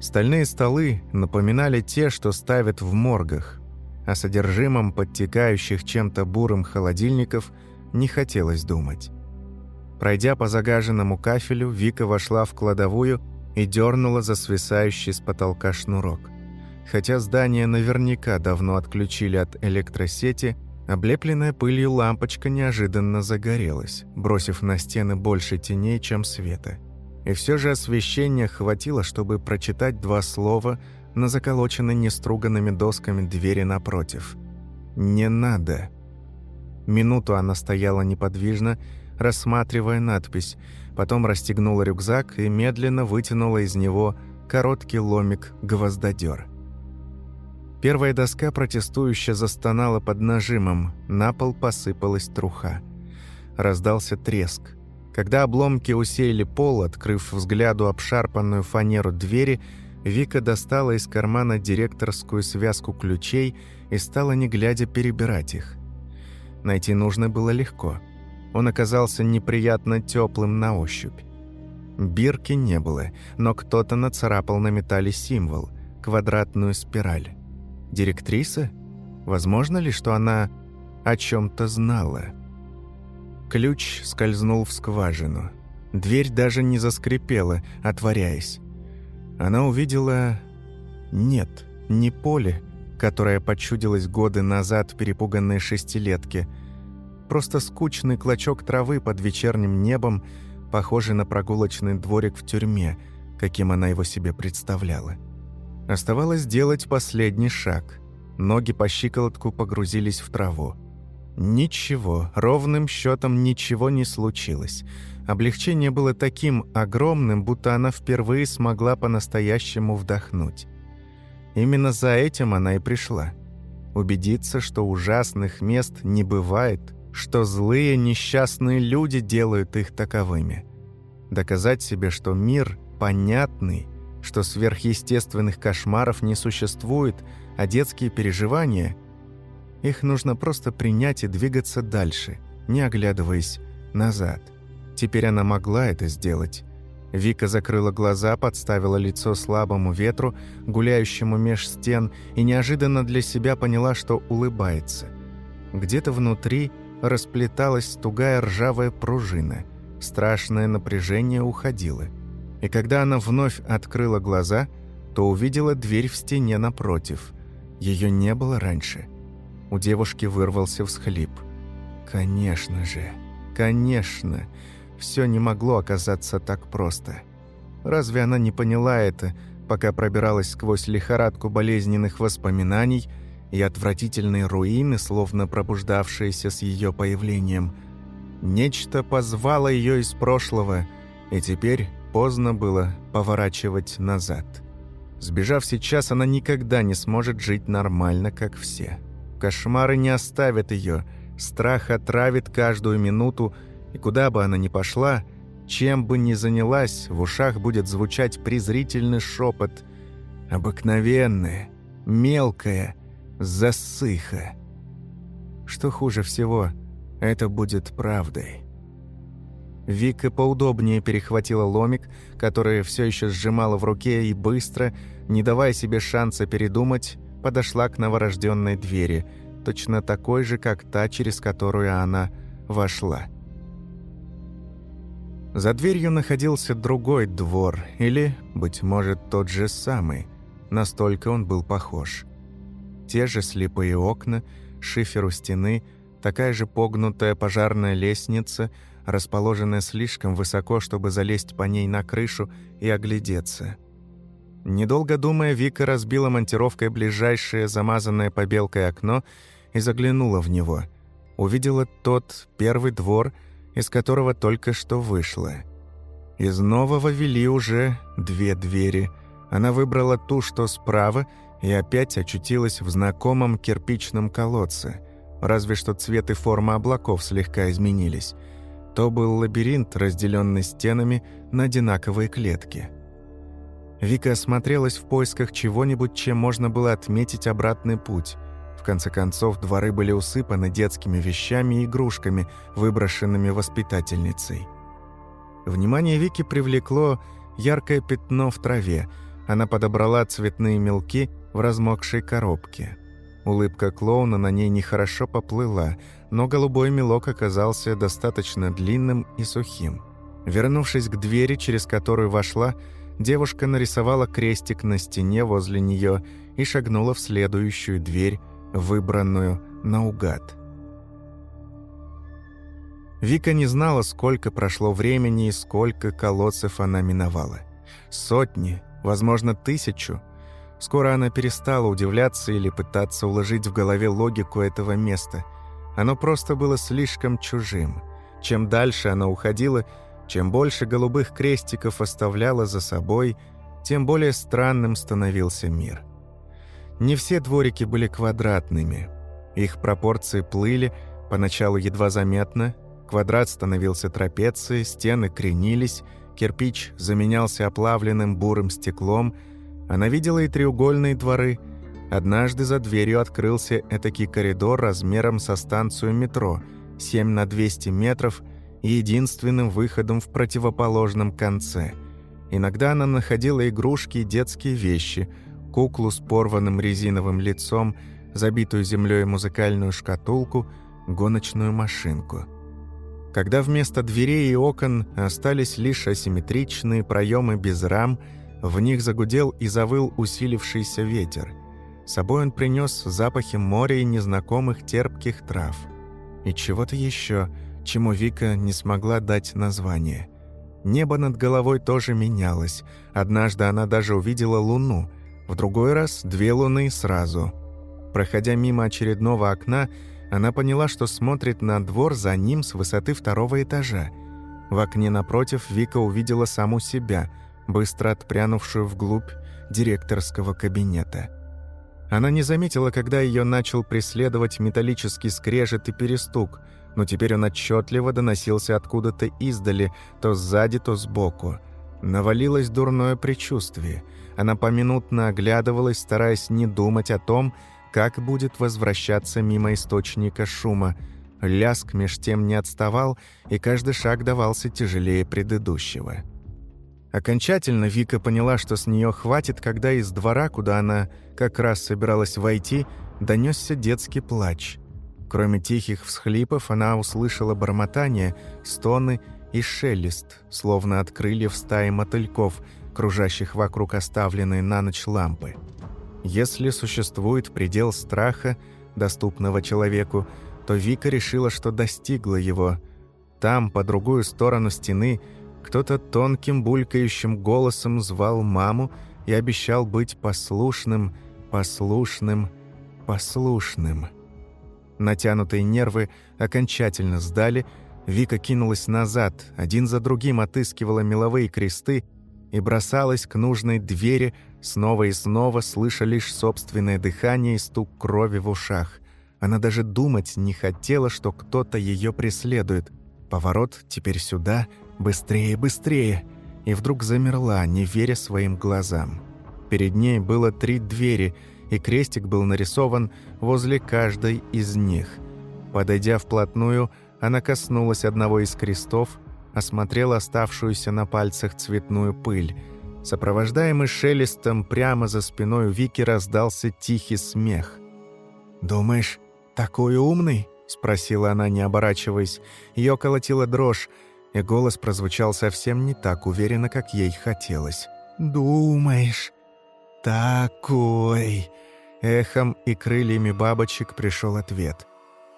Стальные столы напоминали те, что ставят в моргах. О содержимом подтекающих чем-то бурым холодильников не хотелось думать. Пройдя по загаженному кафелю, Вика вошла в кладовую и дернула за свисающий с потолка шнурок. Хотя здание наверняка давно отключили от электросети – Облепленная пылью лампочка неожиданно загорелась, бросив на стены больше теней, чем света. И все же освещения хватило, чтобы прочитать два слова на заколоченной неструганными досками двери напротив. «Не надо». Минуту она стояла неподвижно, рассматривая надпись, потом расстегнула рюкзак и медленно вытянула из него короткий ломик гвоздодер. Первая доска протестующе застонала под нажимом, на пол посыпалась труха. Раздался треск. Когда обломки усеяли пол, открыв взгляду обшарпанную фанеру двери, Вика достала из кармана директорскую связку ключей и стала, не глядя, перебирать их. Найти нужно было легко. Он оказался неприятно теплым на ощупь. Бирки не было, но кто-то нацарапал на металле символ – квадратную спираль. Директриса? Возможно ли, что она о чем-то знала? Ключ скользнул в скважину. Дверь даже не заскрипела, отворяясь. Она увидела... Нет, не поле, которое почудилось годы назад перепуганной шестилетке. Просто скучный клочок травы под вечерним небом, похожий на прогулочный дворик в тюрьме, каким она его себе представляла. Оставалось сделать последний шаг. Ноги по щиколотку погрузились в траву. Ничего, ровным счетом ничего не случилось. Облегчение было таким огромным, будто она впервые смогла по-настоящему вдохнуть. Именно за этим она и пришла. Убедиться, что ужасных мест не бывает, что злые несчастные люди делают их таковыми. Доказать себе, что мир понятный, что сверхъестественных кошмаров не существует, а детские переживания – их нужно просто принять и двигаться дальше, не оглядываясь назад. Теперь она могла это сделать. Вика закрыла глаза, подставила лицо слабому ветру, гуляющему меж стен, и неожиданно для себя поняла, что улыбается. Где-то внутри расплеталась тугая ржавая пружина. Страшное напряжение уходило. И когда она вновь открыла глаза, то увидела дверь в стене напротив. Ее не было раньше. У девушки вырвался всхлип. «Конечно же, конечно, все не могло оказаться так просто. Разве она не поняла это, пока пробиралась сквозь лихорадку болезненных воспоминаний и отвратительные руины, словно пробуждавшиеся с ее появлением? Нечто позвало ее из прошлого, и теперь поздно было поворачивать назад. Сбежав сейчас, она никогда не сможет жить нормально, как все». Кошмары не оставят ее, страх отравит каждую минуту, и куда бы она ни пошла, чем бы ни занялась, в ушах будет звучать презрительный шепот. Обыкновенное, мелкое, засыха. Что хуже всего, это будет правдой. Вика поудобнее перехватила ломик, который все еще сжимала в руке, и быстро, не давая себе шанса передумать, подошла к новорожденной двери, точно такой же, как та, через которую она вошла. За дверью находился другой двор, или, быть может, тот же самый. Настолько он был похож. Те же слепые окна, шифер у стены, такая же погнутая пожарная лестница, расположенная слишком высоко, чтобы залезть по ней на крышу и оглядеться – Недолго думая, Вика разбила монтировкой ближайшее замазанное побелкой окно и заглянула в него. Увидела тот первый двор, из которого только что вышла. Из нового вели уже две двери. Она выбрала ту, что справа, и опять очутилась в знакомом кирпичном колодце. Разве что цвет и форма облаков слегка изменились. То был лабиринт, разделенный стенами на одинаковые клетки – Вика осмотрелась в поисках чего-нибудь, чем можно было отметить обратный путь. В конце концов, дворы были усыпаны детскими вещами и игрушками, выброшенными воспитательницей. Внимание Вики привлекло яркое пятно в траве. Она подобрала цветные мелки в размокшей коробке. Улыбка клоуна на ней нехорошо поплыла, но голубой мелок оказался достаточно длинным и сухим. Вернувшись к двери, через которую вошла, Девушка нарисовала крестик на стене возле нее и шагнула в следующую дверь, выбранную наугад. Вика не знала, сколько прошло времени и сколько колодцев она миновала. Сотни, возможно, тысячу. Скоро она перестала удивляться или пытаться уложить в голове логику этого места. Оно просто было слишком чужим. Чем дальше она уходила, чем больше голубых крестиков оставляла за собой, тем более странным становился мир. Не все дворики были квадратными. Их пропорции плыли, поначалу едва заметно, квадрат становился трапецией, стены кренились, кирпич заменялся оплавленным бурым стеклом. Она видела и треугольные дворы. Однажды за дверью открылся этакий коридор размером со станцию метро, 7 на 200 метров, единственным выходом в противоположном конце. Иногда она находила игрушки и детские вещи, куклу с порванным резиновым лицом, забитую землей музыкальную шкатулку, гоночную машинку – когда вместо дверей и окон остались лишь асимметричные проемы без рам, в них загудел и завыл усилившийся ветер. С собой он принес запахи моря и незнакомых терпких трав. И чего-то еще, чему Вика не смогла дать название. Небо над головой тоже менялось. Однажды она даже увидела луну, в другой раз две луны сразу. Проходя мимо очередного окна, она поняла, что смотрит на двор за ним с высоты второго этажа. В окне напротив Вика увидела саму себя, быстро отпрянувшую вглубь директорского кабинета. Она не заметила, когда ее начал преследовать металлический скрежет и перестук, но теперь он отчетливо доносился откуда-то издали, то сзади, то сбоку. Навалилось дурное предчувствие. Она поминутно оглядывалась, стараясь не думать о том, как будет возвращаться мимо источника шума. Ляск меж тем не отставал, и каждый шаг давался тяжелее предыдущего. Окончательно Вика поняла, что с нее хватит, когда из двора, куда она как раз собиралась войти, донесся детский плач. Кроме тихих всхлипов, она услышала бормотание, стоны и шелест, словно от крыльев стаи мотыльков, кружащих вокруг оставленной на ночь лампы. Если существует предел страха, доступного человеку, то Вика решила, что достигла его. Там, по другую сторону стены, кто-то тонким булькающим голосом звал маму и обещал быть послушным, послушным, послушным. Натянутые нервы окончательно сдали, Вика кинулась назад, один за другим отыскивала меловые кресты и бросалась к нужной двери, снова и снова слыша лишь собственное дыхание и стук крови в ушах. Она даже думать не хотела, что кто-то ее преследует. Поворот теперь сюда, быстрее, быстрее. И вдруг замерла, не веря своим глазам. Перед ней было три двери, и крестик был нарисован возле каждой из них. Подойдя вплотную, она коснулась одного из крестов, осмотрела оставшуюся на пальцах цветную пыль – Сопровождаемый шелестом прямо за спиной Вики раздался тихий смех. «Думаешь, такой умный?» — спросила она, не оборачиваясь. Ее колотила дрожь, и голос прозвучал совсем не так уверенно, как ей хотелось. «Думаешь, такой...» Эхом и крыльями бабочек пришел ответ.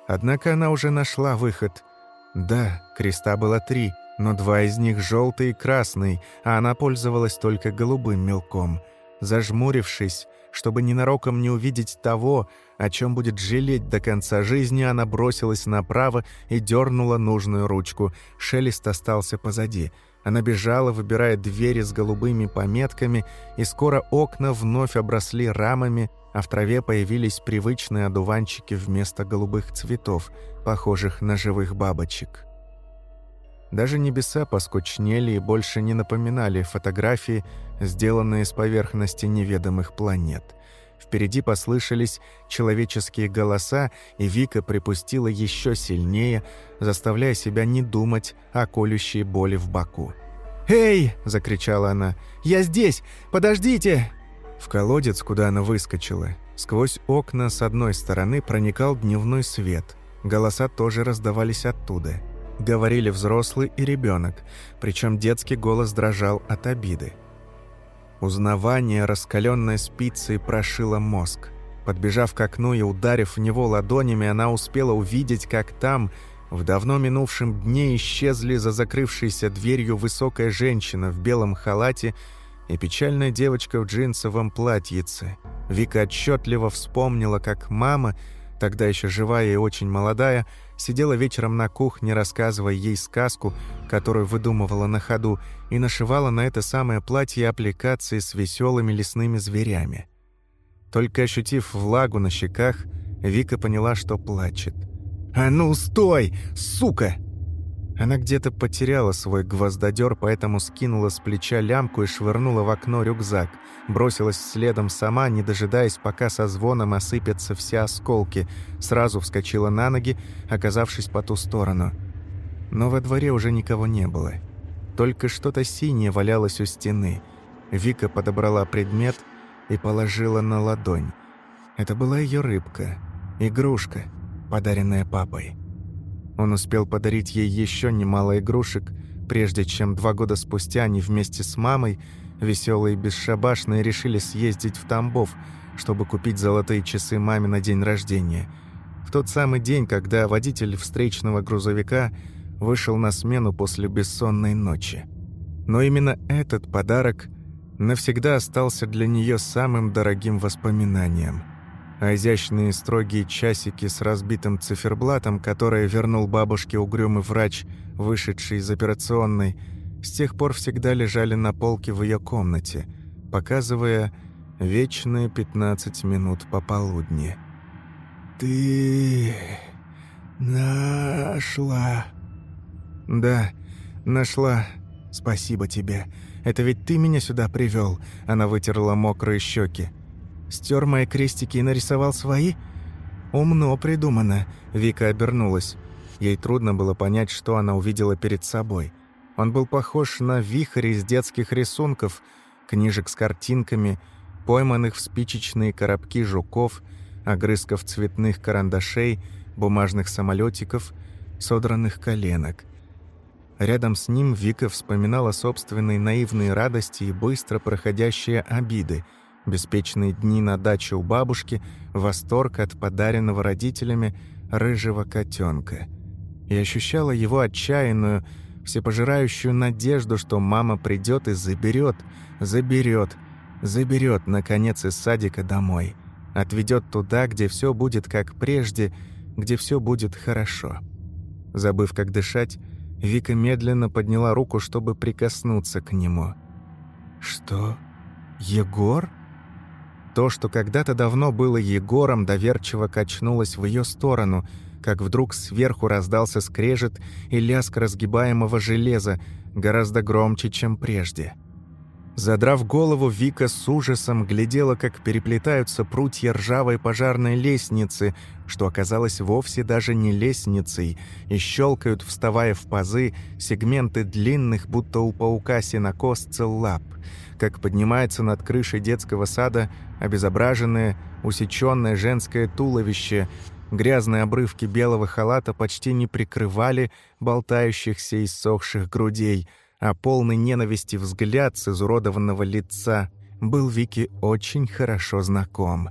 Однако она уже нашла выход. Да, креста было три — но два из них желтый и красный, а она пользовалась только голубым мелком. Зажмурившись, чтобы ненароком не увидеть того, о чем будет жалеть до конца жизни, она бросилась направо и дернула нужную ручку. Шелест остался позади. Она бежала, выбирая двери с голубыми пометками, и скоро окна вновь обросли рамами, а в траве появились привычные одуванчики вместо голубых цветов, похожих на живых бабочек. Даже небеса поскучнели и больше не напоминали фотографии, сделанные с поверхности неведомых планет. Впереди послышались человеческие голоса, и Вика припустила еще сильнее, заставляя себя не думать о колющей боли в боку. «Эй!» – закричала она. «Я здесь! Подождите!» В колодец, куда она выскочила, сквозь окна с одной стороны проникал дневной свет. Голоса тоже раздавались оттуда – говорили взрослый и ребенок, причем детский голос дрожал от обиды. Узнавание раскаленной спицей прошило мозг. Подбежав к окну и ударив в него ладонями, она успела увидеть, как там, в давно минувшем дне, исчезли за закрывшейся дверью высокая женщина в белом халате и печальная девочка в джинсовом платьице. Вика отчетливо вспомнила, как мама тогда еще живая и очень молодая, сидела вечером на кухне, рассказывая ей сказку, которую выдумывала на ходу, и нашивала на это самое платье аппликации с веселыми лесными зверями. Только ощутив влагу на щеках, Вика поняла, что плачет. «А ну, стой! Сука!» Она где-то потеряла свой гвоздодер, поэтому скинула с плеча лямку и швырнула в окно рюкзак. Бросилась следом сама, не дожидаясь, пока со звоном осыпятся все осколки. Сразу вскочила на ноги, оказавшись по ту сторону. Но во дворе уже никого не было. Только что-то синее валялось у стены. Вика подобрала предмет и положила на ладонь. Это была ее рыбка. Игрушка, подаренная папой. Он успел подарить ей еще немало игрушек, прежде чем два года спустя они вместе с мамой, веселые и бесшабашные, решили съездить в Тамбов, чтобы купить золотые часы маме на день рождения. В тот самый день, когда водитель встречного грузовика вышел на смену после бессонной ночи. Но именно этот подарок навсегда остался для нее самым дорогим воспоминанием – а изящные строгие часики с разбитым циферблатом, которые вернул бабушке угрюмый врач, вышедший из операционной, с тех пор всегда лежали на полке в ее комнате, показывая вечные 15 минут пополудни. «Ты нашла...» «Да, нашла. Спасибо тебе. Это ведь ты меня сюда привел. Она вытерла мокрые щеки. Стер мои крестики и нарисовал свои? Умно придумано. Вика обернулась. Ей трудно было понять, что она увидела перед собой. Он был похож на вихрь из детских рисунков, книжек с картинками, пойманных в спичечные коробки жуков, огрызков цветных карандашей, бумажных самолетиков, содранных коленок. Рядом с ним Вика вспоминала собственные наивные радости и быстро проходящие обиды – беспечные дни на даче у бабушки, восторг от подаренного родителями рыжего котенка. И ощущала его отчаянную, всепожирающую надежду, что мама придет и заберет, заберет, заберет, наконец, из садика домой. Отведет туда, где все будет как прежде, где все будет хорошо. Забыв, как дышать, Вика медленно подняла руку, чтобы прикоснуться к нему. «Что? Егор?» То, что когда-то давно было Егором, доверчиво качнулось в ее сторону, как вдруг сверху раздался скрежет и лязг разгибаемого железа, гораздо громче, чем прежде. Задрав голову, Вика с ужасом глядела, как переплетаются прутья ржавой пожарной лестницы, что оказалось вовсе даже не лестницей, и щелкают, вставая в пазы, сегменты длинных, будто у паука сенокосцел лап – как поднимается над крышей детского сада обезображенное, усеченное женское туловище, грязные обрывки белого халата почти не прикрывали болтающихся и сохших грудей, а полный ненависти взгляд с изуродованного лица был Вике очень хорошо знаком.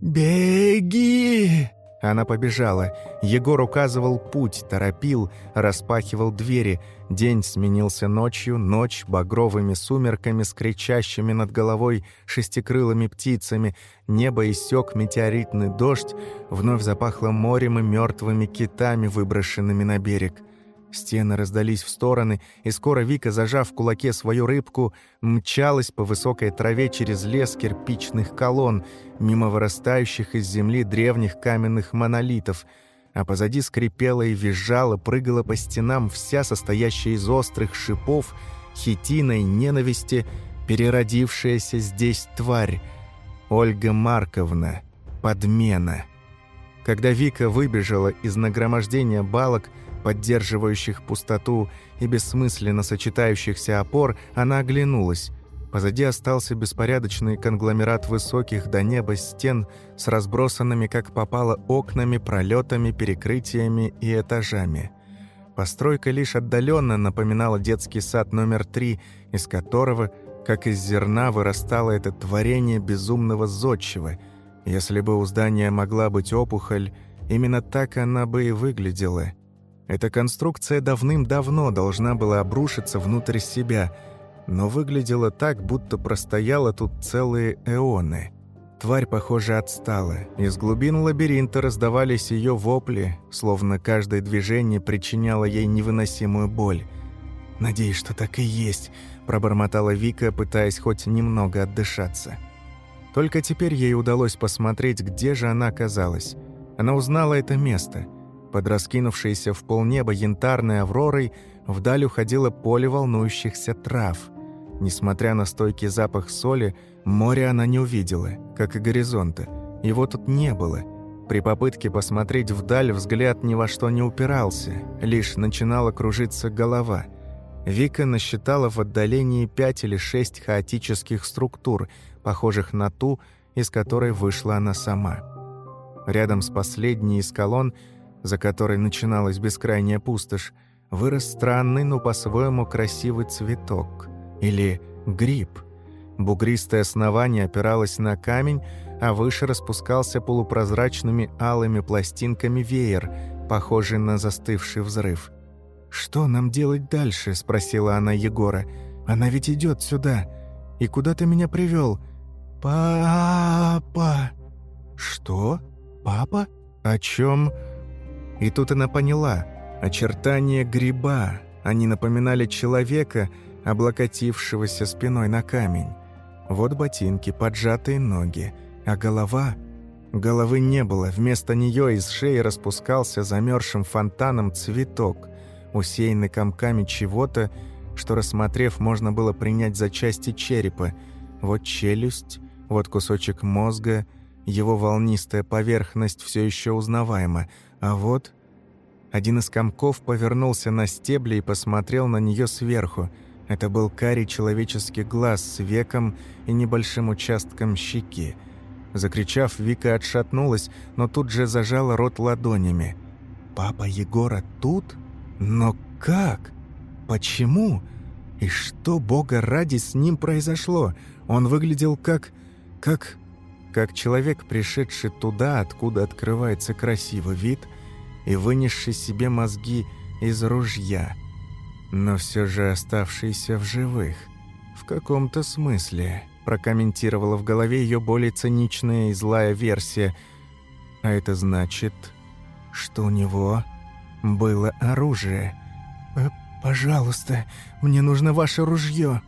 «Беги!» Она побежала. Егор указывал путь, торопил, распахивал двери. День сменился ночью, ночь багровыми сумерками с кричащими над головой шестикрылыми птицами. Небо иссек метеоритный дождь, вновь запахло морем и мертвыми китами, выброшенными на берег. Стены раздались в стороны, и скоро Вика, зажав в кулаке свою рыбку, мчалась по высокой траве через лес кирпичных колонн, мимо вырастающих из земли древних каменных монолитов, а позади скрипела и визжала, прыгала по стенам вся состоящая из острых шипов, хитина и ненависти, переродившаяся здесь тварь, Ольга Марковна, подмена. Когда Вика выбежала из нагромождения балок, поддерживающих пустоту и бессмысленно сочетающихся опор, она оглянулась. Позади остался беспорядочный конгломерат высоких до неба стен с разбросанными, как попало, окнами, пролетами, перекрытиями и этажами. Постройка лишь отдаленно напоминала детский сад номер три, из которого, как из зерна, вырастало это творение безумного зодчего. Если бы у здания могла быть опухоль, именно так она бы и выглядела. Эта конструкция давным-давно должна была обрушиться внутрь себя, но выглядела так, будто простояла тут целые эоны. Тварь, похоже, отстала. Из глубин лабиринта раздавались ее вопли, словно каждое движение причиняло ей невыносимую боль. «Надеюсь, что так и есть», – пробормотала Вика, пытаясь хоть немного отдышаться. Только теперь ей удалось посмотреть, где же она оказалась. Она узнала это место. Под раскинувшейся в полнеба янтарной авророй вдаль уходило поле волнующихся трав. Несмотря на стойкий запах соли, море она не увидела, как и горизонта. Его тут не было. При попытке посмотреть вдаль взгляд ни во что не упирался, лишь начинала кружиться голова – Вика насчитала в отдалении пять или шесть хаотических структур, похожих на ту, из которой вышла она сама. Рядом с последней из колонн, за которой начиналась бескрайняя пустошь, вырос странный, но по-своему красивый цветок. Или гриб. Бугристое основание опиралось на камень, а выше распускался полупрозрачными алыми пластинками веер, похожий на застывший взрыв. «Что нам делать дальше?» – спросила она Егора. «Она ведь идет сюда. И куда ты меня привел? «Папа!» «Что? Папа? О чем?» И тут она поняла. Очертания гриба. Они напоминали человека, облокотившегося спиной на камень. Вот ботинки, поджатые ноги. А голова... Головы не было, вместо нее из шеи распускался замерзшим фонтаном цветок усеянный комками чего-то, что, рассмотрев, можно было принять за части черепа. Вот челюсть, вот кусочек мозга, его волнистая поверхность все еще узнаваема. А вот... Один из комков повернулся на стебле и посмотрел на нее сверху. Это был карий человеческий глаз с веком и небольшим участком щеки. Закричав, Вика отшатнулась, но тут же зажала рот ладонями. «Папа Егора тут?» Но как? Почему? И что, бога ради, с ним произошло? Он выглядел как... как... как человек, пришедший туда, откуда открывается красивый вид, и вынесший себе мозги из ружья, но все же оставшийся в живых. В каком-то смысле, прокомментировала в голове ее более циничная и злая версия. А это значит, что у него было оружие. «Э, «Пожалуйста, мне нужно ваше ружье».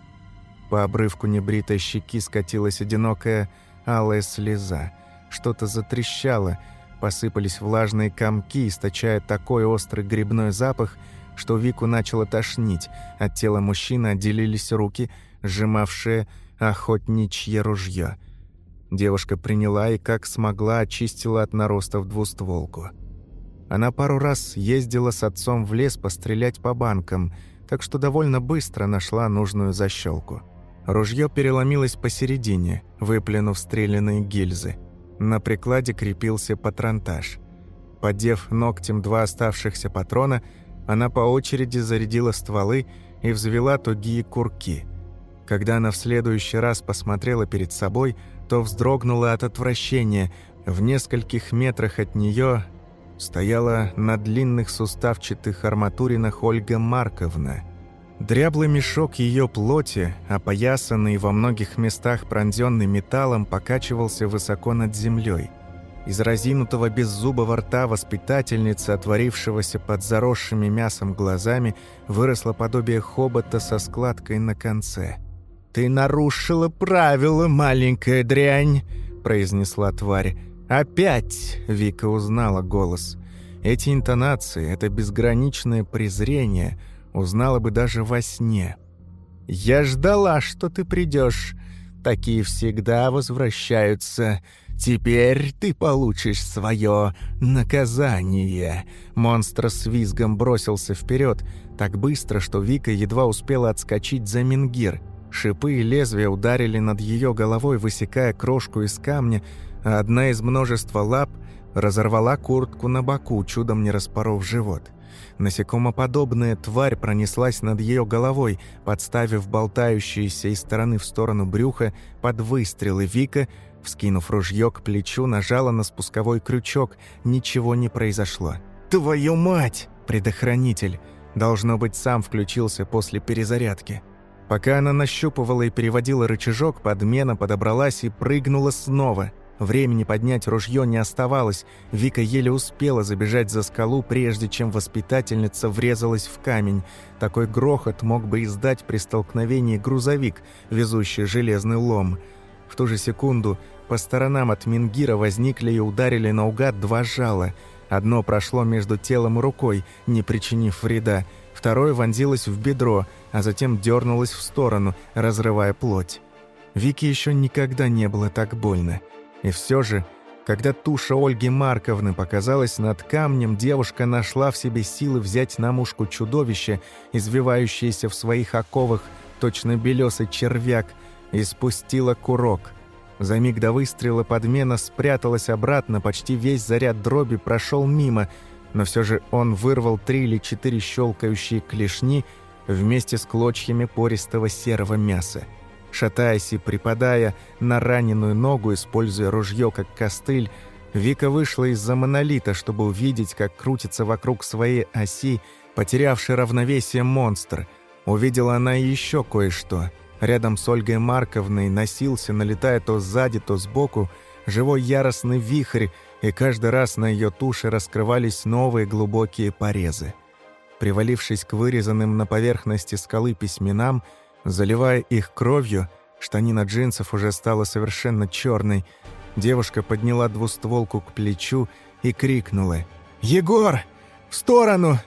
По обрывку небритой щеки скатилась одинокая алая слеза. Что-то затрещало, посыпались влажные комки, источая такой острый грибной запах, что Вику начало тошнить. От тела мужчины отделились руки, сжимавшие охотничье ружье. Девушка приняла и как смогла очистила от наростов двустволку. Она пару раз ездила с отцом в лес пострелять по банкам, так что довольно быстро нашла нужную защелку. Ружье переломилось посередине, выплюнув стрелянные гильзы. На прикладе крепился патронтаж. Поддев ногтем два оставшихся патрона, она по очереди зарядила стволы и взвела тугие курки. Когда она в следующий раз посмотрела перед собой, то вздрогнула от отвращения. В нескольких метрах от нее стояла на длинных суставчатых арматуринах Ольга Марковна. Дряблый мешок ее плоти, опоясанный во многих местах пронзенный металлом, покачивался высоко над землей. Из разинутого беззубого рта воспитательницы, отворившегося под заросшими мясом глазами, выросло подобие хобота со складкой на конце. «Ты нарушила правила, маленькая дрянь!» – произнесла тварь. «Опять!» — Вика узнала голос. Эти интонации, это безграничное презрение узнала бы даже во сне. «Я ждала, что ты придешь. Такие всегда возвращаются. Теперь ты получишь свое наказание». Монстр с визгом бросился вперед, так быстро, что Вика едва успела отскочить за Мингир. Шипы и лезвия ударили над ее головой, высекая крошку из камня, а одна из множества лап разорвала куртку на боку, чудом не распоров живот. Насекомоподобная тварь пронеслась над ее головой, подставив болтающиеся из стороны в сторону брюха под выстрелы Вика, вскинув ружье к плечу, нажала на спусковой крючок. Ничего не произошло. «Твою мать!» Предохранитель. Должно быть, сам включился после перезарядки. Пока она нащупывала и переводила рычажок, подмена подобралась и прыгнула снова – Времени поднять ружье не оставалось. Вика еле успела забежать за скалу, прежде чем воспитательница врезалась в камень. Такой грохот мог бы издать при столкновении грузовик, везущий железный лом. В ту же секунду по сторонам от Мингира возникли и ударили наугад два жала. Одно прошло между телом и рукой, не причинив вреда. Второе вонзилось в бедро, а затем дернулось в сторону, разрывая плоть. Вике еще никогда не было так больно. И все же, когда туша Ольги Марковны показалась над камнем, девушка нашла в себе силы взять на мушку чудовище, извивающееся в своих оковах, точно белесый червяк, и спустила курок. За миг до выстрела подмена спряталась обратно, почти весь заряд дроби прошел мимо, но все же он вырвал три или четыре щелкающие клешни вместе с клочьями пористого серого мяса. Шатаясь и припадая на раненую ногу, используя ружье как костыль, Вика вышла из-за монолита, чтобы увидеть, как крутится вокруг своей оси потерявший равновесие монстр. Увидела она еще кое-что. Рядом с Ольгой Марковной носился, налетая то сзади, то сбоку, живой яростный вихрь, и каждый раз на ее туше раскрывались новые глубокие порезы. Привалившись к вырезанным на поверхности скалы письменам, Заливая их кровью, штанина джинсов уже стала совершенно черной. Девушка подняла двустволку к плечу и крикнула «Егор! В сторону!»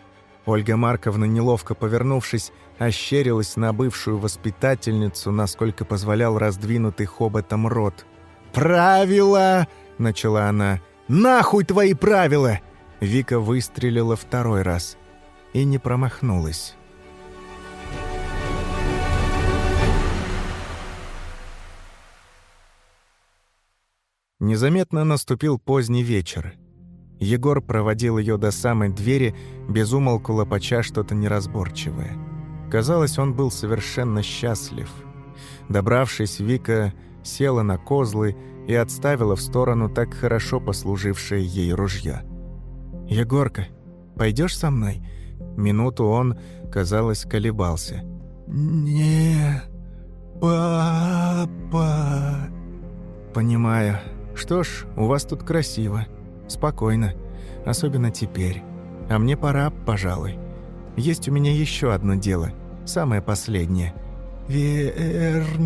Ольга Марковна, неловко повернувшись, ощерилась на бывшую воспитательницу, насколько позволял раздвинутый хоботом рот. «Правила!» — начала она. «Нахуй твои правила!» Вика выстрелила второй раз и не промахнулась. Незаметно наступил поздний вечер. Егор проводил ее до самой двери, без умолку лопача что-то неразборчивое. Казалось, он был совершенно счастлив. Добравшись, Вика села на козлы и отставила в сторону так хорошо послужившее ей ружье. «Егорка, пойдешь со мной?» Минуту он, казалось, колебался. «Не, папа...» «Понимаю. Что ж, у вас тут красиво. Спокойно. Особенно теперь. А мне пора, пожалуй. Есть у меня еще одно дело. Самое последнее. Вернешься?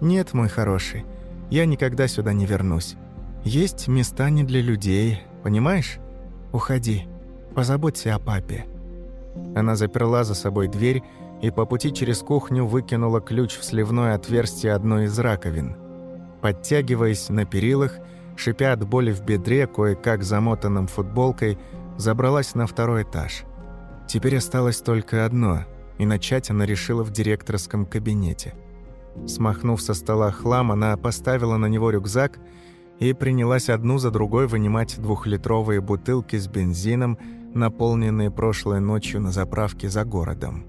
Нет, мой хороший. Я никогда сюда не вернусь. Есть места не для людей, понимаешь? Уходи. Позаботься о папе. Она заперла за собой дверь и по пути через кухню выкинула ключ в сливное отверстие одной из раковин. Подтягиваясь на перилах, шипя от боли в бедре, кое-как замотанным футболкой, забралась на второй этаж. Теперь осталось только одно, и начать она решила в директорском кабинете. Смахнув со стола хлам, она поставила на него рюкзак и принялась одну за другой вынимать двухлитровые бутылки с бензином, наполненные прошлой ночью на заправке за городом.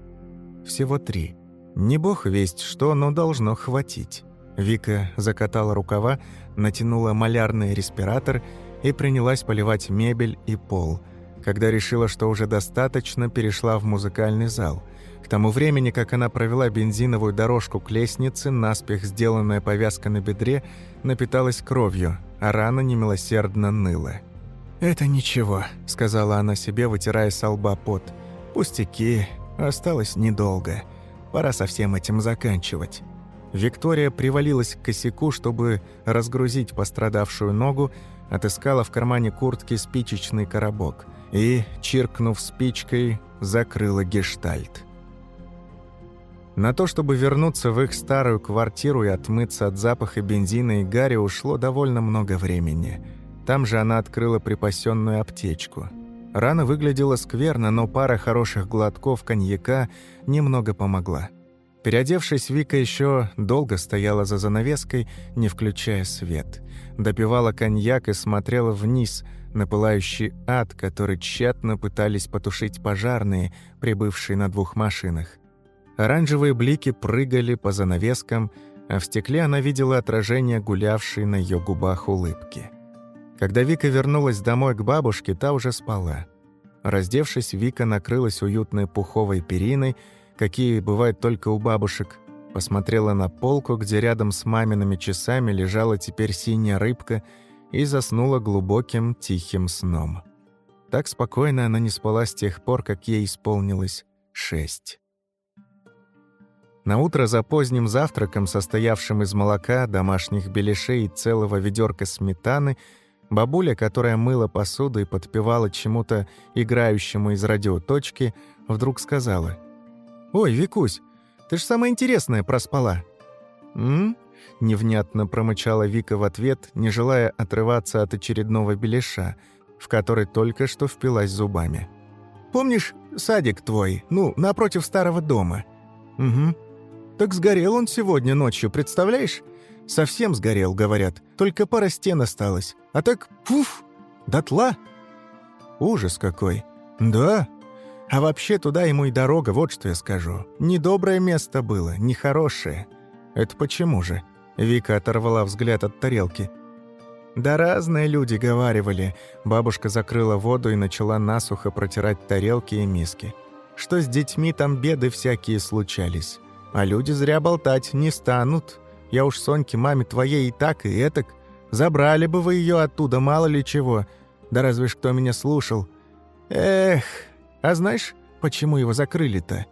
Всего три. Не бог весть что, но должно хватить. Вика закатала рукава, натянула малярный респиратор и принялась поливать мебель и пол. Когда решила, что уже достаточно, перешла в музыкальный зал. К тому времени, как она провела бензиновую дорожку к лестнице, наспех сделанная повязка на бедре напиталась кровью, а рана немилосердно ныла. «Это ничего», — сказала она себе, вытирая с лба пот. «Пустяки, осталось недолго. Пора со всем этим заканчивать». Виктория привалилась к косяку, чтобы разгрузить пострадавшую ногу, отыскала в кармане куртки спичечный коробок и, чиркнув спичкой, закрыла гештальт. На то, чтобы вернуться в их старую квартиру и отмыться от запаха бензина и гари, ушло довольно много времени. Там же она открыла припасенную аптечку. Рана выглядела скверно, но пара хороших глотков коньяка немного помогла. Переодевшись, Вика еще долго стояла за занавеской, не включая свет. Допивала коньяк и смотрела вниз на пылающий ад, который тщетно пытались потушить пожарные, прибывшие на двух машинах. Оранжевые блики прыгали по занавескам, а в стекле она видела отражение гулявшей на ее губах улыбки. Когда Вика вернулась домой к бабушке, та уже спала. Раздевшись, Вика накрылась уютной пуховой периной, какие бывают только у бабушек, посмотрела на полку, где рядом с мамиными часами лежала теперь синяя рыбка, и заснула глубоким тихим сном. Так спокойно она не спала с тех пор, как ей исполнилось шесть. На утро за поздним завтраком, состоявшим из молока, домашних беляшей и целого ведерка сметаны, бабуля, которая мыла посуду и подпевала чему-то играющему из радиоточки, вдруг сказала. «Ой, Викусь, ты ж самое интересное проспала». «М?», невнятно промычала Вика в ответ, не желая отрываться от очередного беляша, в который только что впилась зубами. «Помнишь садик твой, ну, напротив старого дома?» «Угу. Так сгорел он сегодня ночью, представляешь? Совсем сгорел, говорят. Только пара стен осталось. А так, пуф, дотла. Ужас какой. Да. А вообще туда ему и дорога, вот что я скажу. Недоброе место было, нехорошее. Это почему же? Вика оторвала взгляд от тарелки. Да разные люди говаривали. Бабушка закрыла воду и начала насухо протирать тарелки и миски. Что с детьми там беды всякие случались. А люди зря болтать не станут. Я уж Соньке, маме твоей, и так, и этак. Забрали бы вы ее оттуда, мало ли чего. Да разве ж кто меня слушал. Эх, а знаешь, почему его закрыли-то?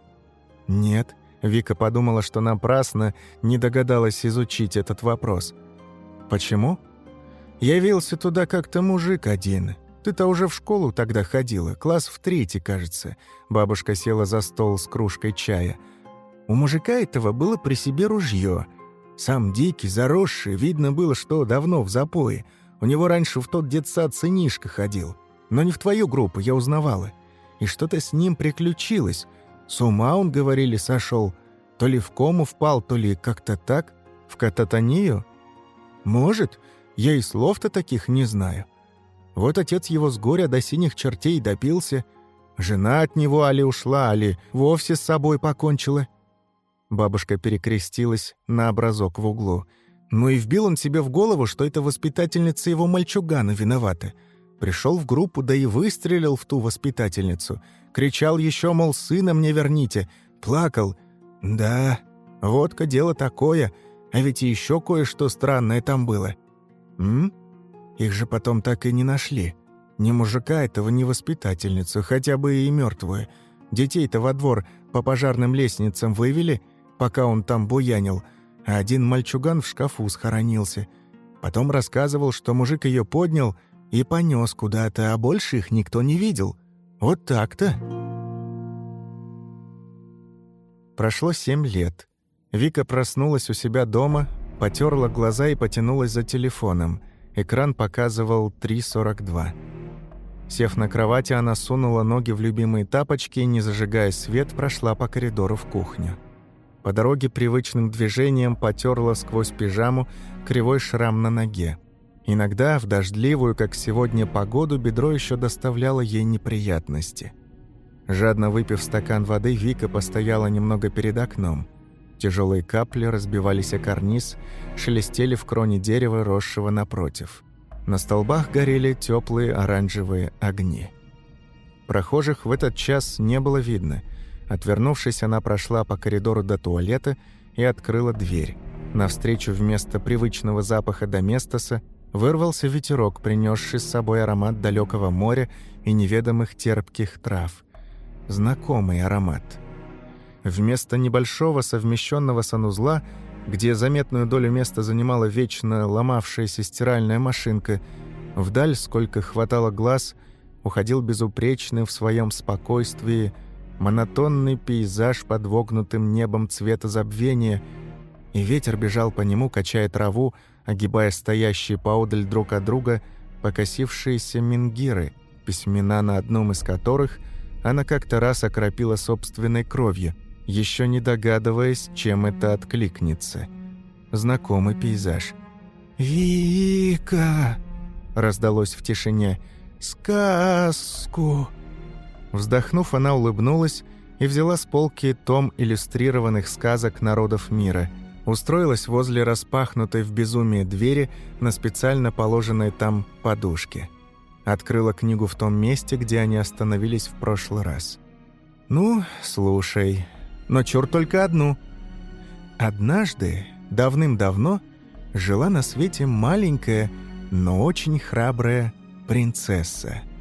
Нет. Вика подумала, что напрасно не догадалась изучить этот вопрос. Почему? Явился туда как-то мужик один. Ты-то уже в школу тогда ходила, класс в третий, кажется. Бабушка села за стол с кружкой чая – у мужика этого было при себе ружье. Сам дикий, заросший, видно было, что давно в запое. У него раньше в тот детсад сынишка ходил. Но не в твою группу, я узнавала. И что-то с ним приключилось. С ума он, говорили, сошел. То ли в кому впал, то ли как-то так. В кататонию? Может, я и слов-то таких не знаю. Вот отец его с горя до синих чертей допился. Жена от него али ушла, али вовсе с собой покончила. Бабушка перекрестилась на образок в углу. Ну и вбил он себе в голову, что это воспитательница его мальчугана виновата. Пришел в группу, да и выстрелил в ту воспитательницу. Кричал еще, мол, сына мне верните. Плакал. Да, водка дело такое. А ведь еще кое-что странное там было. М? Их же потом так и не нашли. Ни мужика этого, ни воспитательницу, хотя бы и мертвую. Детей-то во двор по пожарным лестницам вывели — пока он там буянил, а один мальчуган в шкафу схоронился. Потом рассказывал, что мужик ее поднял и понес куда-то, а больше их никто не видел. Вот так-то. Прошло семь лет. Вика проснулась у себя дома, потерла глаза и потянулась за телефоном. Экран показывал 3.42. Сев на кровати, она сунула ноги в любимые тапочки и, не зажигая свет, прошла по коридору в кухню. По дороге привычным движением потерла сквозь пижаму кривой шрам на ноге. Иногда в дождливую, как сегодня, погоду бедро еще доставляло ей неприятности. Жадно выпив стакан воды, Вика постояла немного перед окном. Тяжелые капли разбивались о карниз, шелестели в кроне дерева, росшего напротив. На столбах горели теплые оранжевые огни. Прохожих в этот час не было видно – Отвернувшись, она прошла по коридору до туалета и открыла дверь. Навстречу вместо привычного запаха доместоса вырвался ветерок, принесший с собой аромат далекого моря и неведомых терпких трав. Знакомый аромат. Вместо небольшого совмещенного санузла, где заметную долю места занимала вечно ломавшаяся стиральная машинка, вдаль, сколько хватало глаз, уходил безупречный в своем спокойствии монотонный пейзаж под вогнутым небом цвета забвения, и ветер бежал по нему, качая траву, огибая стоящие поодаль друг от друга покосившиеся мингиры, письмена на одном из которых она как-то раз окропила собственной кровью, еще не догадываясь, чем это откликнется. Знакомый пейзаж. «Вика!» — раздалось в тишине. «Сказку!» Вздохнув, она улыбнулась и взяла с полки том иллюстрированных сказок народов мира. Устроилась возле распахнутой в безумие двери на специально положенной там подушке. Открыла книгу в том месте, где они остановились в прошлый раз. «Ну, слушай. Но чур только одну». Однажды, давным-давно, жила на свете маленькая, но очень храбрая принцесса –